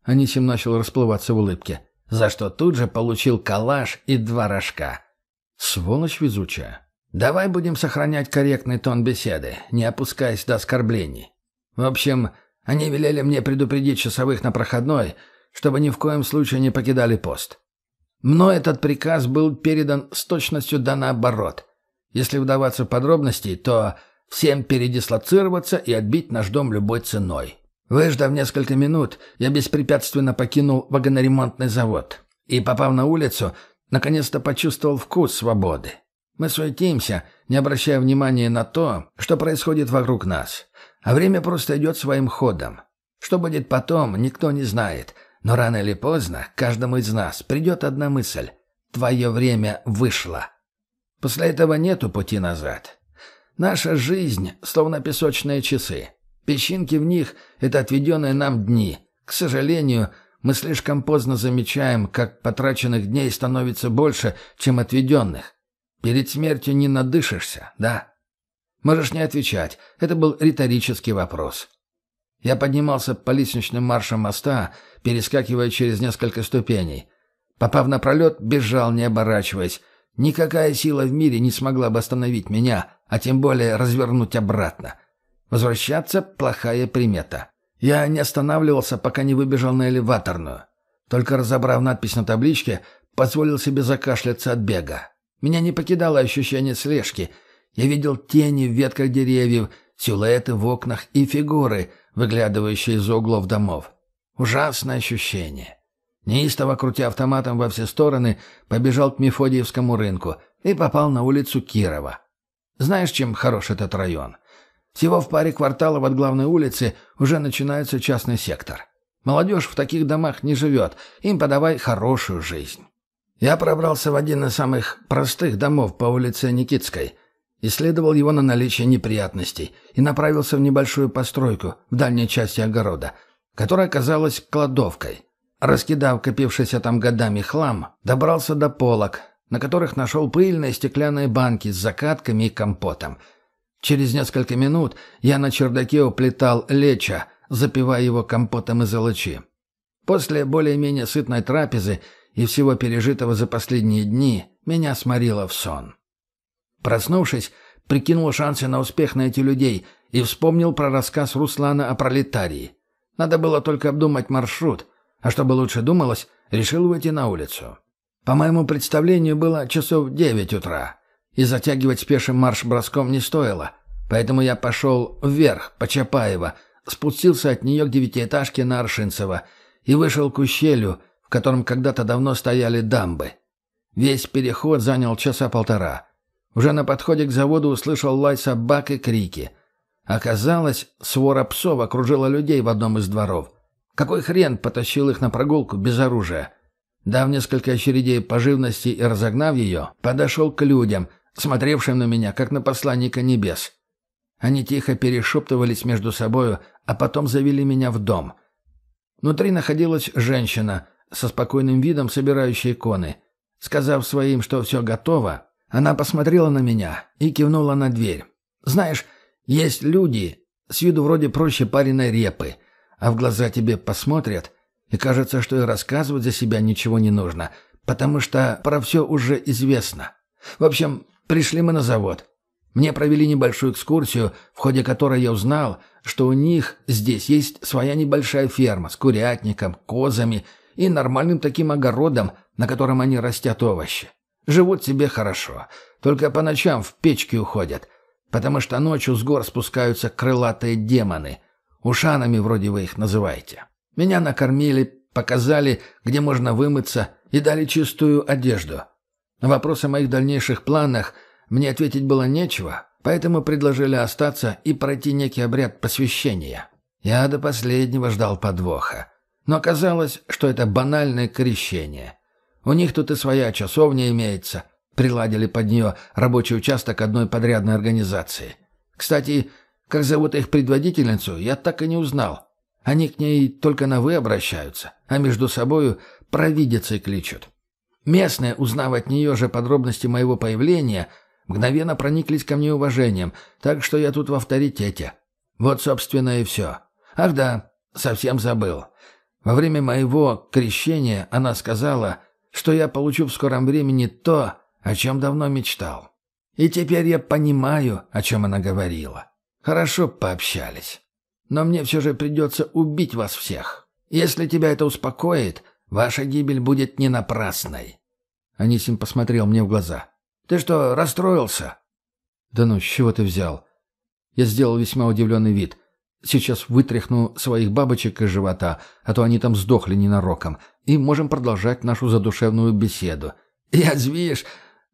Анисим начал расплываться в улыбке, за что тут же получил калаш и два рожка. Сволочь везучая. Давай будем сохранять корректный тон беседы, не опускаясь до оскорблений. В общем, они велели мне предупредить часовых на проходной, чтобы ни в коем случае не покидали пост. Но этот приказ был передан с точностью да наоборот. Если вдаваться в подробности, то всем передислоцироваться и отбить наш дом любой ценой. Выждав несколько минут, я беспрепятственно покинул вагоноремонтный завод и, попав на улицу, наконец-то почувствовал вкус свободы. Мы суетимся, не обращая внимания на то, что происходит вокруг нас. А время просто идет своим ходом. Что будет потом, никто не знает. Но рано или поздно каждому из нас придет одна мысль. Твое время вышло. После этого нету пути назад. Наша жизнь словно песочные часы. Песчинки в них — это отведенные нам дни. К сожалению, мы слишком поздно замечаем, как потраченных дней становится больше, чем отведенных. Перед смертью не надышишься, да? Можешь не отвечать. Это был риторический вопрос. Я поднимался по лестничным маршам моста, перескакивая через несколько ступеней. Попав на пролет, бежал, не оборачиваясь, Никакая сила в мире не смогла бы остановить меня, а тем более развернуть обратно. Возвращаться – плохая примета. Я не останавливался, пока не выбежал на элеваторную. Только разобрав надпись на табличке, позволил себе закашляться от бега. Меня не покидало ощущение слежки. Я видел тени в ветках деревьев, силуэты в окнах и фигуры, выглядывающие из углов домов. Ужасное ощущение. Неистово крутя автоматом во все стороны, побежал к Мефодиевскому рынку и попал на улицу Кирова. Знаешь, чем хорош этот район? Всего в паре кварталов от главной улицы уже начинается частный сектор. Молодежь в таких домах не живет, им подавай хорошую жизнь. Я пробрался в один из самых простых домов по улице Никитской, исследовал его на наличие неприятностей и направился в небольшую постройку в дальней части огорода, которая оказалась кладовкой. Раскидав копившийся там годами хлам, добрался до полок, на которых нашел пыльные стеклянные банки с закатками и компотом. Через несколько минут я на чердаке уплетал леча, запивая его компотом из олочи. После более-менее сытной трапезы и всего пережитого за последние дни меня сморило в сон. Проснувшись, прикинул шансы на успех найти людей и вспомнил про рассказ Руслана о пролетарии. Надо было только обдумать маршрут — а чтобы лучше думалось, решил выйти на улицу. По моему представлению, было часов девять утра, и затягивать спешим марш-броском не стоило, поэтому я пошел вверх, по Чапаева, спустился от нее к девятиэтажке на Аршинцево и вышел к ущелью, в котором когда-то давно стояли дамбы. Весь переход занял часа полтора. Уже на подходе к заводу услышал лай собак и крики. Оказалось, свора псов окружила людей в одном из дворов. Какой хрен потащил их на прогулку без оружия? Дав несколько очередей по живности и разогнав ее, подошел к людям, смотревшим на меня, как на посланника небес. Они тихо перешептывались между собою, а потом завели меня в дом. Внутри находилась женщина со спокойным видом, собирающая иконы. Сказав своим, что все готово, она посмотрела на меня и кивнула на дверь. «Знаешь, есть люди, с виду вроде проще пареной репы, а в глаза тебе посмотрят, и кажется, что и рассказывать за себя ничего не нужно, потому что про все уже известно. В общем, пришли мы на завод. Мне провели небольшую экскурсию, в ходе которой я узнал, что у них здесь есть своя небольшая ферма с курятником, козами и нормальным таким огородом, на котором они растят овощи. Живут себе хорошо, только по ночам в печки уходят, потому что ночью с гор спускаются крылатые демоны. Ушанами вроде вы их называете. Меня накормили, показали, где можно вымыться, и дали чистую одежду. На вопрос о моих дальнейших планах – мне ответить было нечего, поэтому предложили остаться и пройти некий обряд посвящения. Я до последнего ждал подвоха. Но оказалось, что это банальное крещение. У них тут и своя часовня имеется. Приладили под нее рабочий участок одной подрядной организации. Кстати, как зовут их предводительницу, я так и не узнал. Они к ней только на «вы» обращаются, а между собою провидицей кличут. Местные, узнав от нее же подробности моего появления, мгновенно прониклись ко мне уважением, так что я тут в авторитете. Вот, собственно, и все. Ах да, совсем забыл. Во время моего крещения она сказала, что я получу в скором времени то, о чем давно мечтал. И теперь я понимаю, о чем она говорила. Хорошо пообщались. Но мне все же придется убить вас всех. Если тебя это успокоит, ваша гибель будет не напрасной». Анисим посмотрел мне в глаза. Ты что, расстроился?» «Да ну, с чего ты взял?» Я сделал весьма удивленный вид. Сейчас вытряхну своих бабочек из живота, а то они там сдохли ненароком, и можем продолжать нашу задушевную беседу. «Язвишь?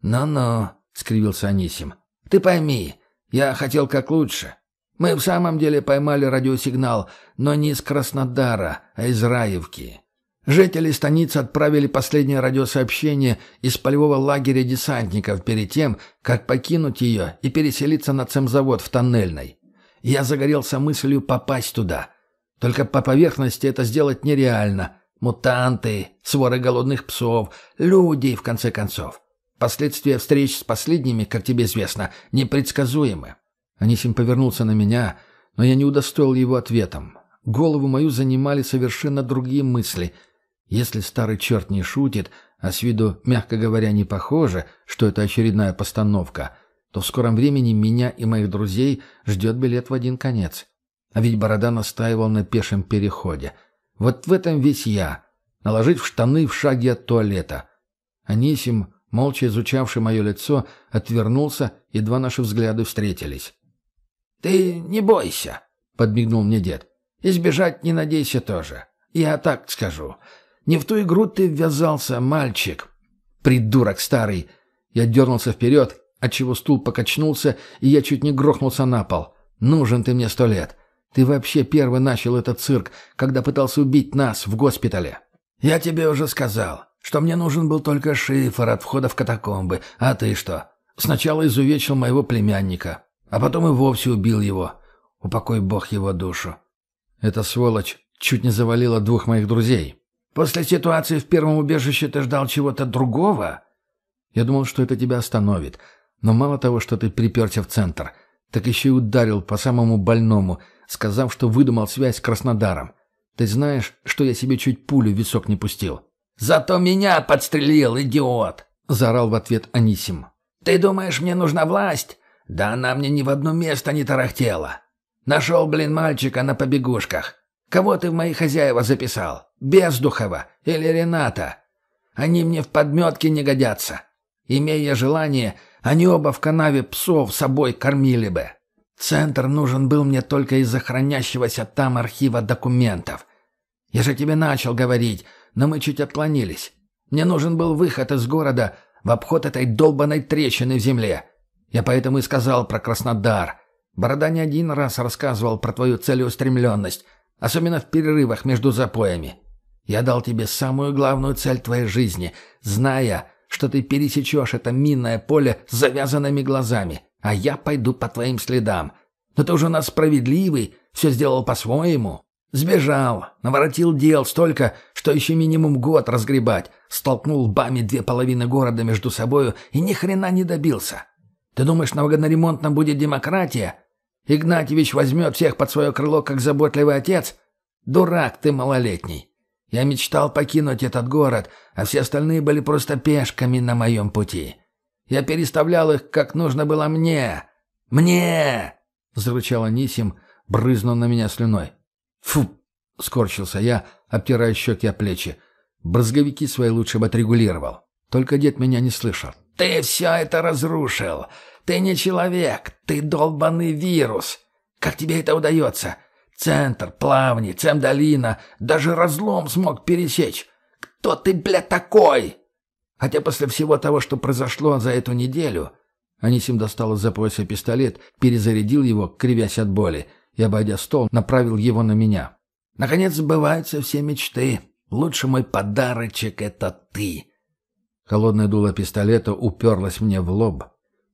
Ну-ну», — скривился Анисим. «Ты пойми, я хотел как лучше. Мы в самом деле поймали радиосигнал, но не из Краснодара, а из Раевки. Жители станицы отправили последнее радиосообщение из полевого лагеря десантников перед тем, как покинуть ее и переселиться на цемзавод в Тоннельной. Я загорелся мыслью попасть туда. Только по поверхности это сделать нереально. Мутанты, своры голодных псов, люди, в конце концов. Последствия встреч с последними, как тебе известно, непредсказуемы. Анисим повернулся на меня, но я не удостоил его ответом. Голову мою занимали совершенно другие мысли — если старый черт не шутит, а с виду, мягко говоря, не похоже, что это очередная постановка, то в скором времени меня и моих друзей ждет билет в один конец. А ведь Борода настаивал на пешем переходе. Вот в этом весь я. Наложить в штаны в шаге от туалета. Анисим, молча изучавший мое лицо, отвернулся, едва наши взгляды встретились. «Ты не бойся», — подмигнул мне дед. «Избежать не надейся тоже. Я так скажу. Не в ту игру ты ввязался, мальчик. Придурок старый. Я дернулся вперед, отчего стул покачнулся, и я чуть не грохнулся на пол. Нужен ты мне сто лет. Ты вообще первый начал этот цирк, когда пытался убить нас в госпитале. Я тебе уже сказал, что мне нужен был только шифр от входа в катакомбы. А ты что? Сначала изувечил моего племянника, а потом и вовсе убил его. Упокой бог его душу. Эта сволочь чуть не завалила двух моих друзей. После ситуации в первом убежище ты ждал чего-то другого?» «Я думал, что это тебя остановит. Но мало того, что ты приперся в центр, так еще и ударил по самому больному, сказав, что выдумал связь с Краснодаром. Ты знаешь, что я себе чуть пулю в висок не пустил?» «Зато меня подстрелил, идиот!» — заорал в ответ Анисим. «Ты думаешь, мне нужна власть? Да она мне ни в одно место не тарахтела. Нашел, блин, мальчика на побегушках. Кого ты в мои хозяева записал? Бездухова или Рената? Они мне в подметке не годятся. Имея желание, они оба в канаве псов собой кормили бы. Центр нужен был мне только из-за хранящегося там архива документов. Я же тебе начал говорить, но мы чуть отклонились. Мне нужен был выход из города в обход этой долбанной трещины в земле. Я поэтому и сказал про Краснодар. Борода не один раз рассказывал про твою целеустремленность — Особенно в перерывах между запоями. Я дал тебе самую главную цель твоей жизни, зная, что ты пересечешь это минное поле с завязанными глазами, а я пойду по твоим следам. Но ты уже у нас справедливый, все сделал по-своему. Сбежал, наворотил дел столько, что еще минимум год разгребать, столкнул лбами две половины города между собою и ни хрена не добился. Ты думаешь, на вагоноремонтном будет демократия? Игнатьевич возьмет всех под свое крыло, как заботливый отец? Дурак ты малолетний. Я мечтал покинуть этот город, а все остальные были просто пешками на моем пути. Я переставлял их, как нужно было мне. Мне!» — зарычал Анисим, брызнув на меня слюной. «Фу!» — скорчился я, обтирая щеки о плечи. Брызговики свои лучше бы отрегулировал. Только дед меня не слышал. «Ты все это разрушил! Ты не человек! Ты долбанный вирус! Как тебе это удается? Центр, плавни, цемдолина, даже разлом смог пересечь! Кто ты, бля, такой?» Хотя после всего того, что произошло за эту неделю... Анисим достал из-за пояса пистолет, перезарядил его, кривясь от боли, и, обойдя стол, направил его на меня. «Наконец сбываются все мечты. Лучше мой подарочек — это ты!» Холодное дуло пистолета уперлось мне в лоб,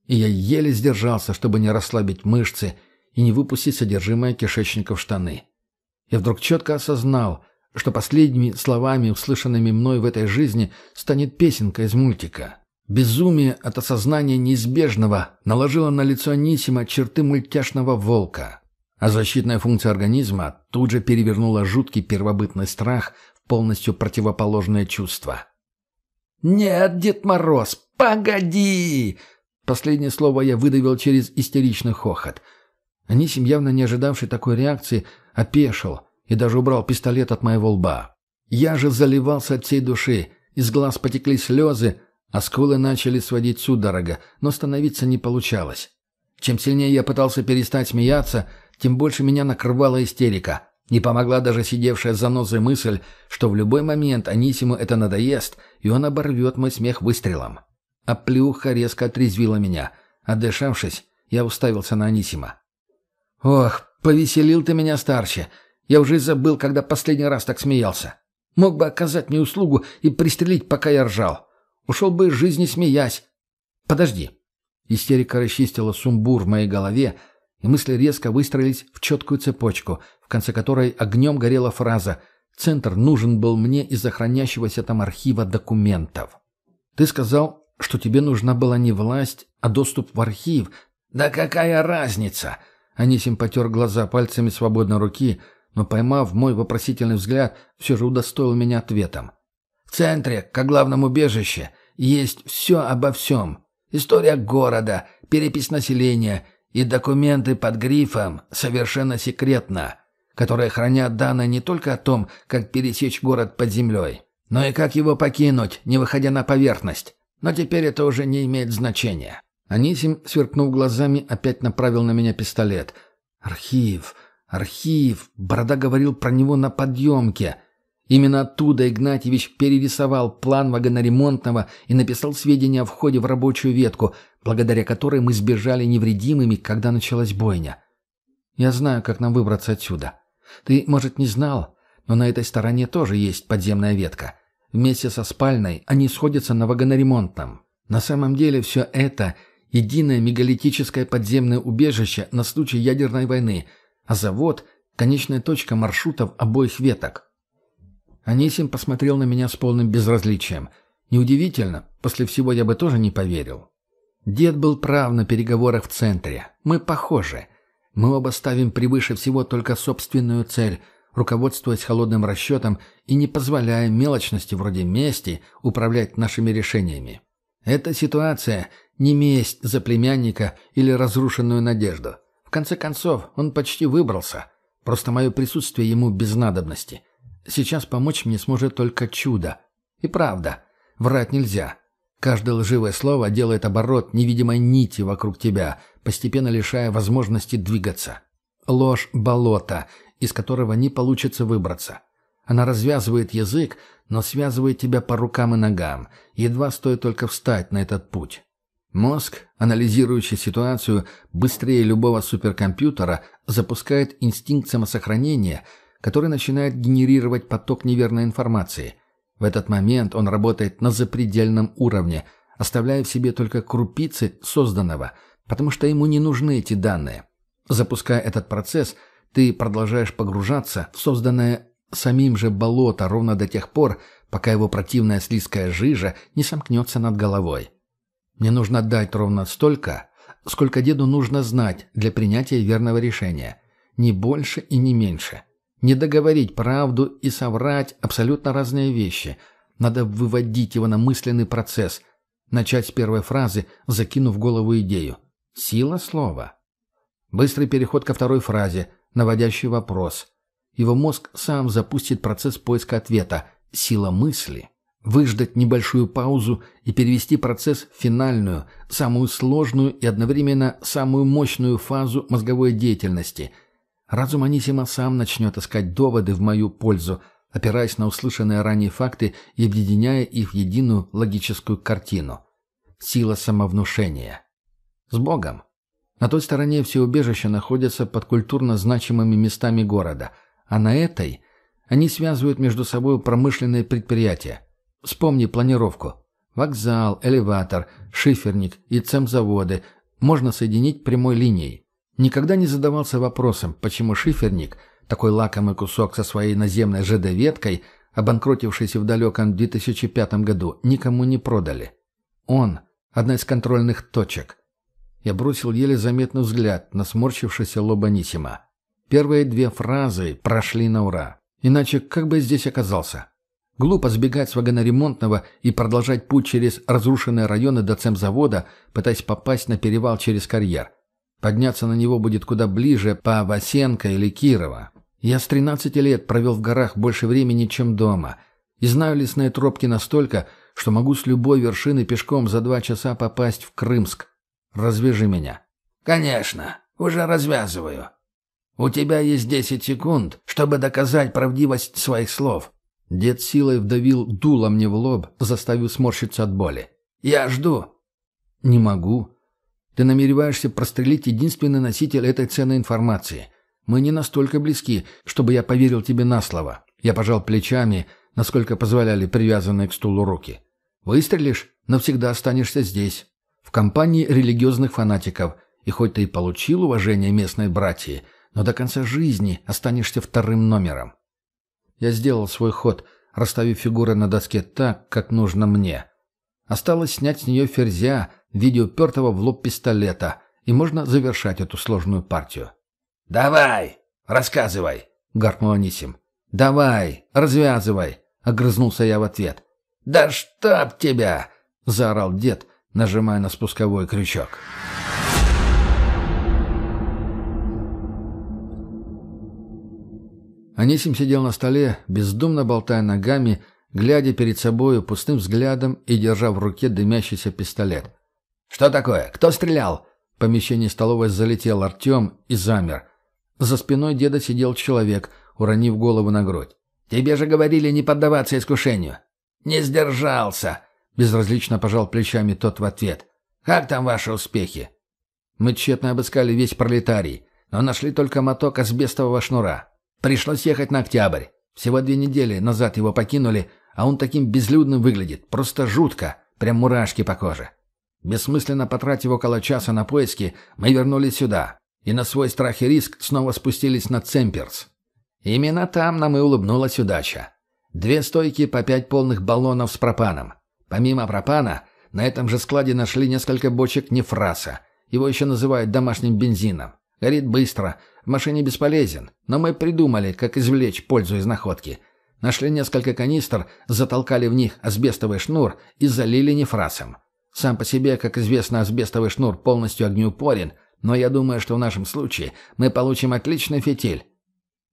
и я еле сдержался, чтобы не расслабить мышцы и не выпустить содержимое кишечника в штаны. Я вдруг четко осознал, что последними словами, услышанными мной в этой жизни, станет песенка из мультика. Безумие от осознания неизбежного наложило на лицо Анисима черты мультяшного волка, а защитная функция организма тут же перевернула жуткий первобытный страх в полностью противоположное чувство. «Нет, Дед Мороз, погоди!» Последнее слово я выдавил через истеричный хохот. Анисим, явно не ожидавший такой реакции, опешил и даже убрал пистолет от моего лба. Я же заливался от всей души, из глаз потекли слезы, а скулы начали сводить судорога, но становиться не получалось. Чем сильнее я пытался перестать смеяться, тем больше меня накрывала истерика. Не помогла даже сидевшая за нозой мысль, что в любой момент Анисиму это надоест, и он оборвет мой смех выстрелом. А плюха резко отрезвила меня. Отдышавшись, я уставился на Анисима. «Ох, повеселил ты меня, старче. Я уже забыл, когда последний раз так смеялся. Мог бы оказать мне услугу и пристрелить, пока я ржал. Ушел бы из жизни, смеясь. Подожди». Истерика расчистила сумбур в моей голове, и мысли резко выстроились в четкую цепочку, в конце которой огнем горела фраза «Центр нужен был мне из-за хранящегося там архива документов». «Ты сказал, что тебе нужна была не власть, а доступ в архив». «Да какая разница?» Анисим потер глаза пальцами свободной руки, но, поймав мой вопросительный взгляд, все же удостоил меня ответом. «В центре, как главном убежище, есть все обо всем. История города, перепись населения — и документы под грифом «Совершенно секретно», которые хранят данные не только о том, как пересечь город под землей, но и как его покинуть, не выходя на поверхность. Но теперь это уже не имеет значения. Анисим, сверкнув глазами, опять направил на меня пистолет. «Архив! Архив!» Борода говорил про него на подъемке. Именно оттуда Игнатьевич перерисовал план вагоноремонтного и написал сведения о входе в рабочую ветку, благодаря которой мы сбежали невредимыми, когда началась бойня. Я знаю, как нам выбраться отсюда. Ты, может, не знал, но на этой стороне тоже есть подземная ветка. Вместе со спальной они сходятся на вагоноремонтном. На самом деле все это – единое мегалитическое подземное убежище на случай ядерной войны, а завод – конечная точка маршрутов обоих веток. Анисим посмотрел на меня с полным безразличием. Неудивительно, после всего я бы тоже не поверил. Дед был прав на переговорах в центре. Мы похожи. Мы оба ставим превыше всего только собственную цель, руководствуясь холодным расчетом и не позволяя мелочности вроде мести управлять нашими решениями. Эта ситуация не месть за племянника или разрушенную надежду. В конце концов, он почти выбрался. Просто мое присутствие ему без надобности. Сейчас помочь мне сможет только чудо. И правда, врать нельзя. Каждое лживое слово делает оборот невидимой нити вокруг тебя, постепенно лишая возможности двигаться. Ложь – болото, из которого не получится выбраться. Она развязывает язык, но связывает тебя по рукам и ногам. Едва стоит только встать на этот путь. Мозг, анализирующий ситуацию быстрее любого суперкомпьютера, запускает инстинкт самосохранения – который начинает генерировать поток неверной информации. В этот момент он работает на запредельном уровне, оставляя в себе только крупицы созданного, потому что ему не нужны эти данные. Запуская этот процесс, ты продолжаешь погружаться в созданное самим же болото ровно до тех пор, пока его противная слизкая жижа не сомкнется над головой. Мне нужно дать ровно столько, сколько деду нужно знать для принятия верного решения. Не больше и не меньше. Не договорить правду и соврать абсолютно разные вещи. Надо выводить его на мысленный процесс. Начать с первой фразы, закинув голову идею. Сила слова. Быстрый переход ко второй фразе, наводящий вопрос. Его мозг сам запустит процесс поиска ответа. Сила мысли. Выждать небольшую паузу и перевести процесс в финальную, самую сложную и одновременно самую мощную фазу мозговой деятельности. Разум Анисима сам начнет искать доводы в мою пользу, опираясь на услышанные ранее факты и объединяя их в единую логическую картину. Сила самовнушения. С Богом! На той стороне все убежища находятся под культурно значимыми местами города, а на этой они связывают между собой промышленные предприятия. Вспомни планировку. Вокзал, элеватор, шиферник и цемзаводы можно соединить прямой линией. Никогда не задавался вопросом, почему шиферник, такой лакомый кусок со своей наземной ЖД-веткой, обанкротившийся в далеком 2005 году, никому не продали. Он – одна из контрольных точек – я бросил еле заметный взгляд на сморщившийся лоб Анисима. Первые две фразы прошли на ура. Иначе как бы здесь оказался? Глупо сбегать с вагоноремонтного и продолжать путь через разрушенные районы до цемзавода, пытаясь попасть на перевал через карьер. Подняться на него будет куда ближе по Васенко или Кирова. Я с 13 лет провел в горах больше времени, чем дома. И знаю лесные тропки настолько, что могу с любой вершины пешком за два часа попасть в Крымск. Развяжи меня». «Конечно. Уже развязываю. У тебя есть десять секунд, чтобы доказать правдивость своих слов». Дед силой вдавил дуло мне в лоб, заставив сморщиться от боли. «Я жду». «Не могу. Ты намереваешься прострелить единственный носитель этой ценной информации. Мы не настолько близки, чтобы я поверил тебе на слово». Я пожал плечами, насколько позволяли привязанные к стулу руки. «Выстрелишь, навсегда останешься здесь в компании религиозных фанатиков, и хоть ты и получил уважение местной братьи, но до конца жизни останешься вторым номером. Я сделал свой ход, расставив фигуры на доске так, как нужно мне. Осталось снять с нее ферзя в виде упертого в лоб пистолета, и можно завершать эту сложную партию. «Давай, рассказывай!» — гаркнул Анисим. «Давай, развязывай!» — огрызнулся я в ответ. «Да чтоб тебя!» — заорал дед, нажимая на спусковой крючок. Анисим сидел на столе, бездумно болтая ногами, глядя перед собою пустым взглядом и держа в руке дымящийся пистолет. «Что такое? Кто стрелял?» В помещении столовой залетел Артем и замер. За спиной деда сидел человек, уронив голову на грудь. «Тебе же говорили не поддаваться искушению». «Не сдержался», Безразлично пожал плечами тот в ответ. «Как там ваши успехи?» Мы тщетно обыскали весь пролетарий, но нашли только моток асбестового шнура. Пришлось ехать на октябрь. Всего две недели назад его покинули, а он таким безлюдным выглядит. Просто жутко. Прям мурашки по коже. Бессмысленно потратив около часа на поиски, мы вернулись сюда. И на свой страх и риск снова спустились на Цемперс. Именно там нам и улыбнулась удача. Две стойки по пять полных баллонов с пропаном. Помимо пропана, на этом же складе нашли несколько бочек нефраса. Его еще называют домашним бензином. Горит быстро, в машине бесполезен, но мы придумали, как извлечь пользу из находки. Нашли несколько канистр, затолкали в них асбестовый шнур и залили нефрасом. Сам по себе, как известно, асбестовый шнур полностью огнеупорен, но я думаю, что в нашем случае мы получим отличный фитиль.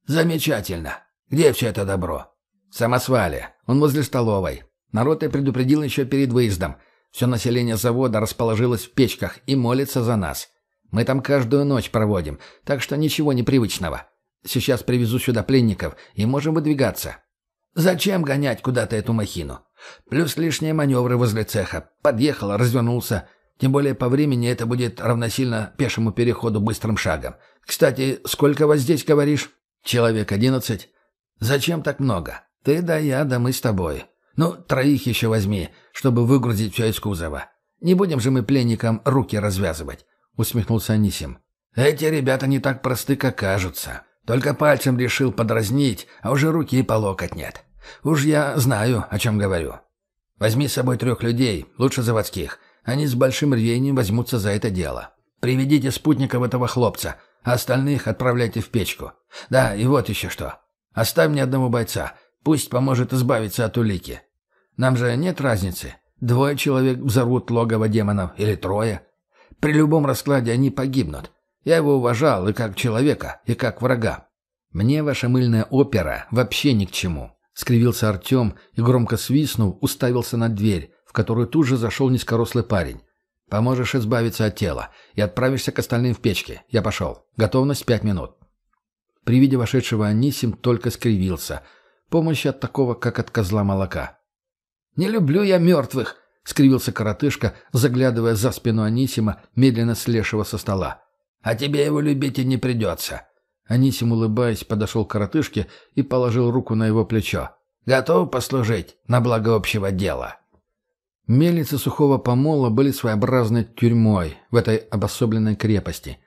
Замечательно. Где все это добро? В самосвале. Он возле столовой. Народ я предупредил еще перед выездом. Все население завода расположилось в печках и молится за нас. Мы там каждую ночь проводим, так что ничего непривычного. Сейчас привезу сюда пленников и можем выдвигаться. Зачем гонять куда-то эту махину? Плюс лишние маневры возле цеха. Подъехал, развернулся. Тем более по времени это будет равносильно пешему переходу быстрым шагом. Кстати, сколько вас здесь, говоришь? Человек одиннадцать. Зачем так много? Ты да я, да мы с тобой. Ну, троих еще возьми, чтобы выгрузить все из кузова. Не будем же мы пленникам руки развязывать», — усмехнулся Анисим. Эти ребята не так просты, как кажутся. Только пальцем решил подразнить, а уже руки по локоть нет. Уж я знаю, о чем говорю. Возьми с собой трех людей, лучше заводских. Они с большим рвением возьмутся за это дело. Приведите спутников этого хлопца, а остальных отправляйте в печку. Да, и вот еще что. Оставь мне одного бойца. Пусть поможет избавиться от улики. Нам же нет разницы. Двое человек взорвут логово демонов или трое. При любом раскладе они погибнут. Я его уважал и как человека, и как врага. Мне ваша мыльная опера вообще ни к чему. Скривился Артем и, громко свистнув, уставился на дверь, в которую тут же зашел низкорослый парень. «Поможешь избавиться от тела и отправишься к остальным в печке. Я пошел. Готовность пять минут». При виде вошедшего Анисим только скривился. Помощи от такого, как от козла молока. «Не люблю я мертвых!» — скривился коротышка, заглядывая за спину Анисима, медленно слезшего со стола. «А тебе его любить и не придется. Анисим, улыбаясь, подошел к коротышке и положил руку на его плечо. «Готов послужить на благо общего дела». Мельницы сухого помола были своеобразной тюрьмой в этой обособленной крепости.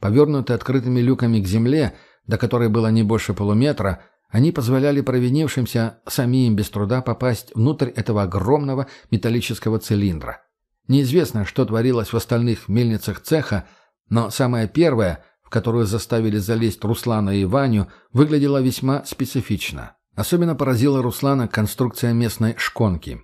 Повернутые открытыми люками к земле, до которой было не больше полуметра, они позволяли провинившимся самим без труда попасть внутрь этого огромного металлического цилиндра. Неизвестно, что творилось в остальных мельницах цеха, но самое первое — в которую заставили залезть Руслана и Ваню, выглядела весьма специфично. Особенно поразила Руслана конструкция местной шконки.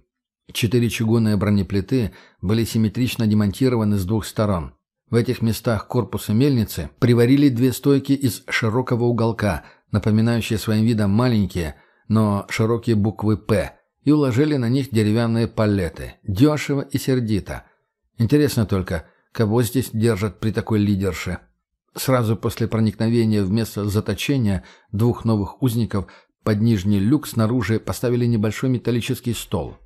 Четыре чугунные бронеплиты были симметрично демонтированы с двух сторон. В этих местах корпуса мельницы приварили две стойки из широкого уголка, напоминающие своим видом маленькие, но широкие буквы «П», и уложили на них деревянные палеты. Дешево и сердито. Интересно только, кого здесь держат при такой лидерше? Сразу после проникновения в место заточения двух новых узников под нижний люк снаружи поставили небольшой металлический стол,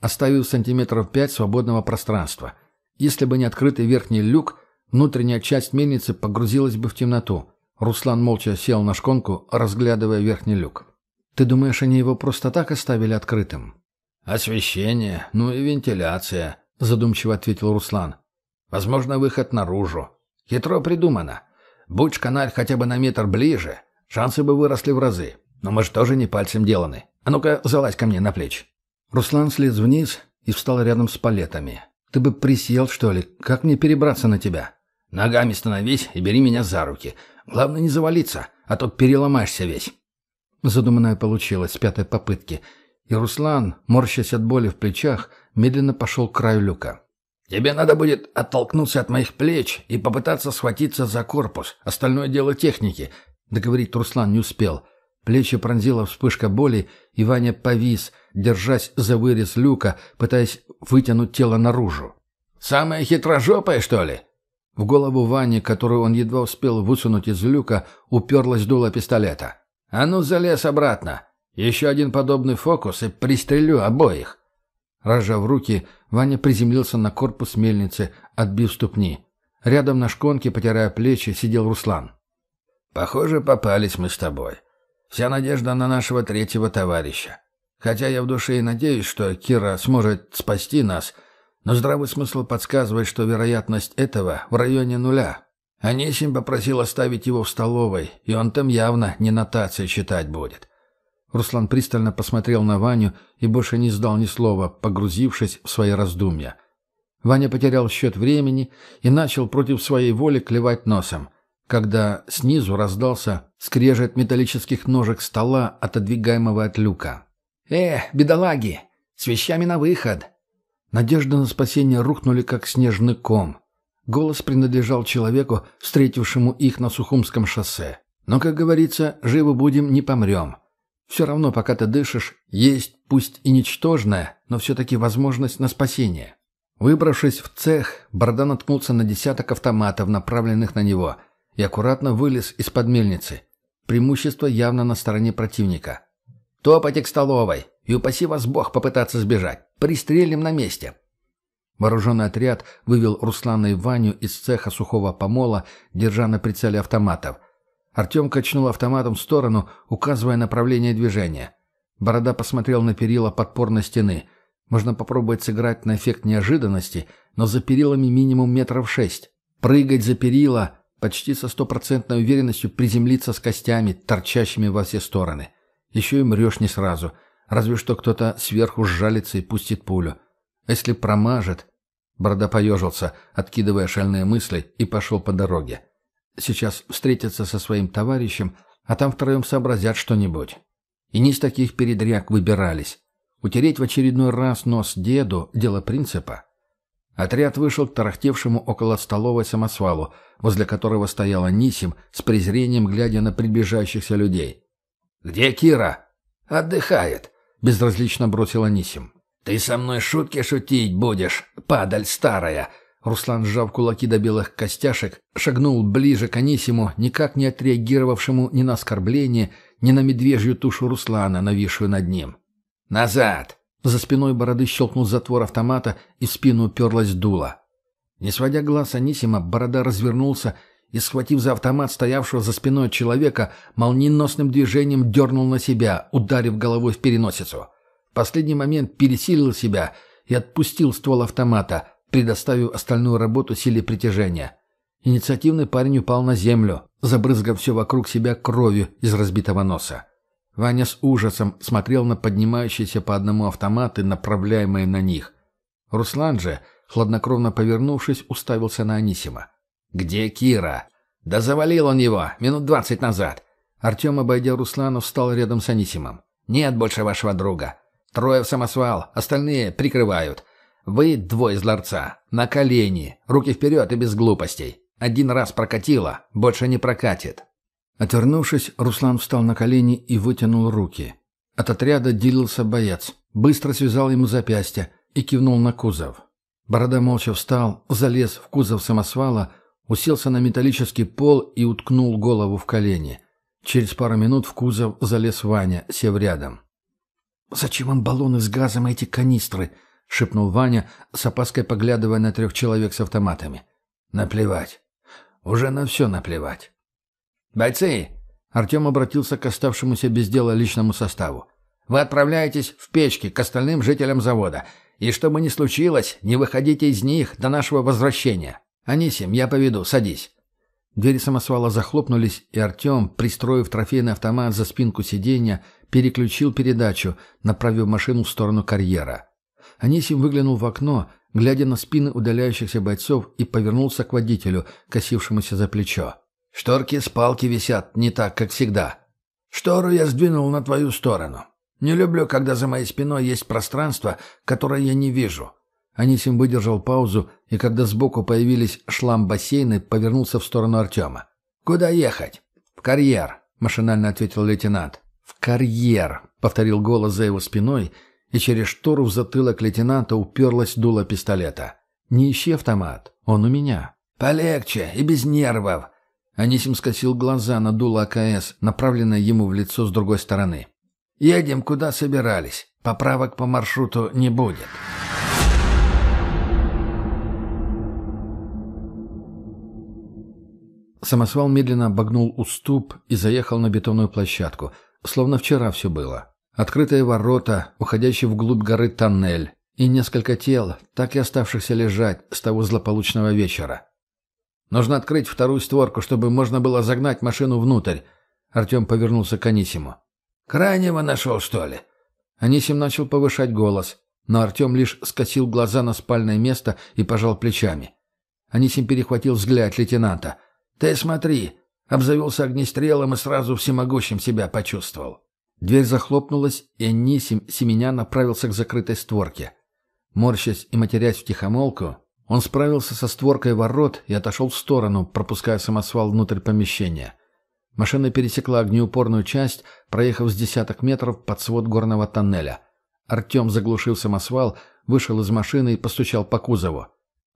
оставив сантиметров пять свободного пространства. Если бы не открытый верхний люк, внутренняя часть мельницы погрузилась бы в темноту. Руслан молча сел на шконку, разглядывая верхний люк. «Ты думаешь, они его просто так оставили открытым?» «Освещение, ну и вентиляция», — задумчиво ответил Руслан. «Возможно, выход наружу. Хитро придумано. Будь шканарь хотя бы на метр ближе, шансы бы выросли в разы. Но мы же тоже не пальцем деланы. А ну-ка, залазь ко мне на плечи. Руслан слез вниз и встал рядом с палетами. «Ты бы присел, что ли? Как мне перебраться на тебя?» «Ногами становись и бери меня за руки. Главное не завалиться, а то переломаешься весь». Задуманное получилось с пятой попытки, и Руслан, морщась от боли в плечах, медленно пошел к краю люка. Тебе надо будет оттолкнуться от моих плеч и попытаться схватиться за корпус. Остальное дело техники. Договорить Руслан не успел. Плечи пронзила вспышка боли, и Ваня повис, держась за вырез люка, пытаясь вытянуть тело наружу. «Самая хитрожопая, что ли?» В голову Вани, которую он едва успел высунуть из люка, уперлась дуло пистолета. «А ну, залез обратно! Еще один подобный фокус и пристрелю обоих!» Разжав руки, Ваня приземлился на корпус мельницы, отбив ступни. Рядом на шконке, потирая плечи, сидел Руслан. «Похоже, попались мы с тобой. Вся надежда на нашего третьего товарища. Хотя я в душе и надеюсь, что Кира сможет спасти нас, но здравый смысл подсказывает, что вероятность этого в районе нуля. Анисим попросил оставить его в столовой, и он там явно не нотации читать будет. Руслан пристально посмотрел на Ваню и больше не сдал ни слова, погрузившись в свои раздумья. Ваня потерял счет времени и начал против своей воли клевать носом, когда снизу раздался скрежет металлических ножек стола, отодвигаемого от люка. «Э, бедолаги! С вещами на выход!» Надежды на спасение рухнули, как снежный ком. Голос принадлежал человеку, встретившему их на Сухумском шоссе. Но, как говорится, живы будем, не помрем. Все равно, пока ты дышишь, есть, пусть и ничтожная, но все-таки возможность на спасение. Выбравшись в цех, Борода наткнулся на десяток автоматов, направленных на него, и аккуратно вылез из-под мельницы. Преимущество явно на стороне противника. «Топайте к столовой, и упаси вас Бог попытаться сбежать. Пристрелим на месте». Вооруженный отряд вывел Руслана и Ваню из цеха сухого помола, держа на прицеле автоматов. Артем качнул автоматом в сторону, указывая направление движения. Борода посмотрел на перила подпорной стены. Можно попробовать сыграть на эффект неожиданности, но за перилами минимум метров шесть. Прыгать за перила, почти со стопроцентной уверенностью приземлиться с костями, торчащими во все стороны. Еще и мрешь не сразу, разве что кто-то сверху сжалится и пустит пулю. А если промажет... Борода поежился, откидывая шальные мысли, и пошел по дороге. Сейчас встретиться со своим товарищем, а там втроем сообразят что-нибудь. И не из таких передряг выбирались. Утереть в очередной раз нос деду – дело принципа. Отряд вышел к тарахтевшему около столовой самосвалу, возле которого стоял Анисим, с презрением глядя на приближающихся людей. «Где Кира?» «Отдыхает», — безразлично бросил Анисим. «Ты со мной шутки шутить будешь, падаль старая!» Руслан, сжав кулаки до белых костяшек, шагнул ближе к Анисиму, никак не отреагировавшему ни на оскорбление, ни на медвежью тушу Руслана, нависшую над ним. «Назад!» За спиной бороды щелкнул затвор автомата, и в спину уперлась дуло. Не сводя глаз Анисима, борода развернулся и, схватив за автомат стоявшего за спиной человека, молниеносным движением дернул на себя, ударив головой в переносицу. В последний момент пересилил себя и отпустил ствол автомата, предоставив остальную работу силе притяжения. Инициативный парень упал на землю, забрызгав все вокруг себя кровью из разбитого носа. Ваня с ужасом смотрел на поднимающиеся по одному автоматы, направляемые на них. Руслан же, хладнокровно повернувшись, уставился на Анисима. «Где Кира?» «Да завалил он его, минут двадцать назад». Артем, обойдя Руслана, встал рядом с Анисимом. «Нет больше вашего друга. Трое в самосвал, остальные прикрывают. Вы двое из. На колени, руки вперед и без глупостей. Один раз прокатило, больше не прокатит. Отвернувшись, Руслан встал на колени и вытянул руки. От отряда делился боец. Быстро связал ему запястье и кивнул на кузов. Борода молча встал, залез в кузов самосвала, уселся на металлический пол и уткнул голову в колени. Через пару минут в кузов залез Ваня, сев рядом. «Зачем им баллоны с газом и эти канистры?» — шепнул Ваня, с опаской поглядывая на трех человек с автоматами. «Наплевать. Уже на все наплевать. «Бойцы!» — Артем обратился к оставшемуся без дела личному составу. «Вы отправляетесь в печки к остальным жителям завода. И что бы ни случилось, не выходите из них до нашего возвращения. Анисим, я поведу, садись». Двери самосвала захлопнулись, и Артем, пристроив трофейный автомат за спинку сиденья, переключил передачу, направив машину в сторону карьера. Анисим выглянул в окно, глядя на спины удаляющихся бойцов, и повернулся к водителю, косившемуся за плечо. Шторки с палки висят не так, как всегда. Штору я сдвинул на твою сторону. Не люблю, когда за моей спиной есть пространство, которое я не вижу». Анисим выдержал паузу, и когда сбоку появились шлам-бассейны, повернулся в сторону Артема. «Куда ехать?» «В карьер», — машинально ответил лейтенант. «В карьер», — повторил голос за его спиной, и через штору в затылок лейтенанта уперлась дуло пистолета. «Не ищи автомат, он у меня». «Полегче и без нервов», Анисим скосил глаза на дуло АКС, направленное ему в лицо с другой стороны. «Едем, куда собирались. Поправок по маршруту не будет». Самосвал медленно обогнул уступ и заехал на бетонную площадку, словно вчера все было. Открытые ворота, уходящий вглубь горы тоннель, и несколько тел, так и оставшихся лежать с того злополучного вечера. Нужно открыть вторую створку, чтобы можно было загнать машину внутрь. Артем повернулся к Анисиму. «Крайнего нашел, что ли?» Анисим начал повышать голос, но Артем лишь скосил глаза на спальное место и пожал плечами. Анисим перехватил взгляд лейтенанта. «Ты смотри!» Обзавелся огнестрелом и сразу всемогущим себя почувствовал. Дверь захлопнулась, и Анисим семеня направился к закрытой створке. Морщась и матерясь втихомолку, он справился со створкой ворот и отошел в сторону, пропуская самосвал внутрь помещения. Машина пересекла огнеупорную часть, проехав с десяток метров под свод горного тоннеля. Артем, заглушив самосвал, вышел из машины и постучал по кузову.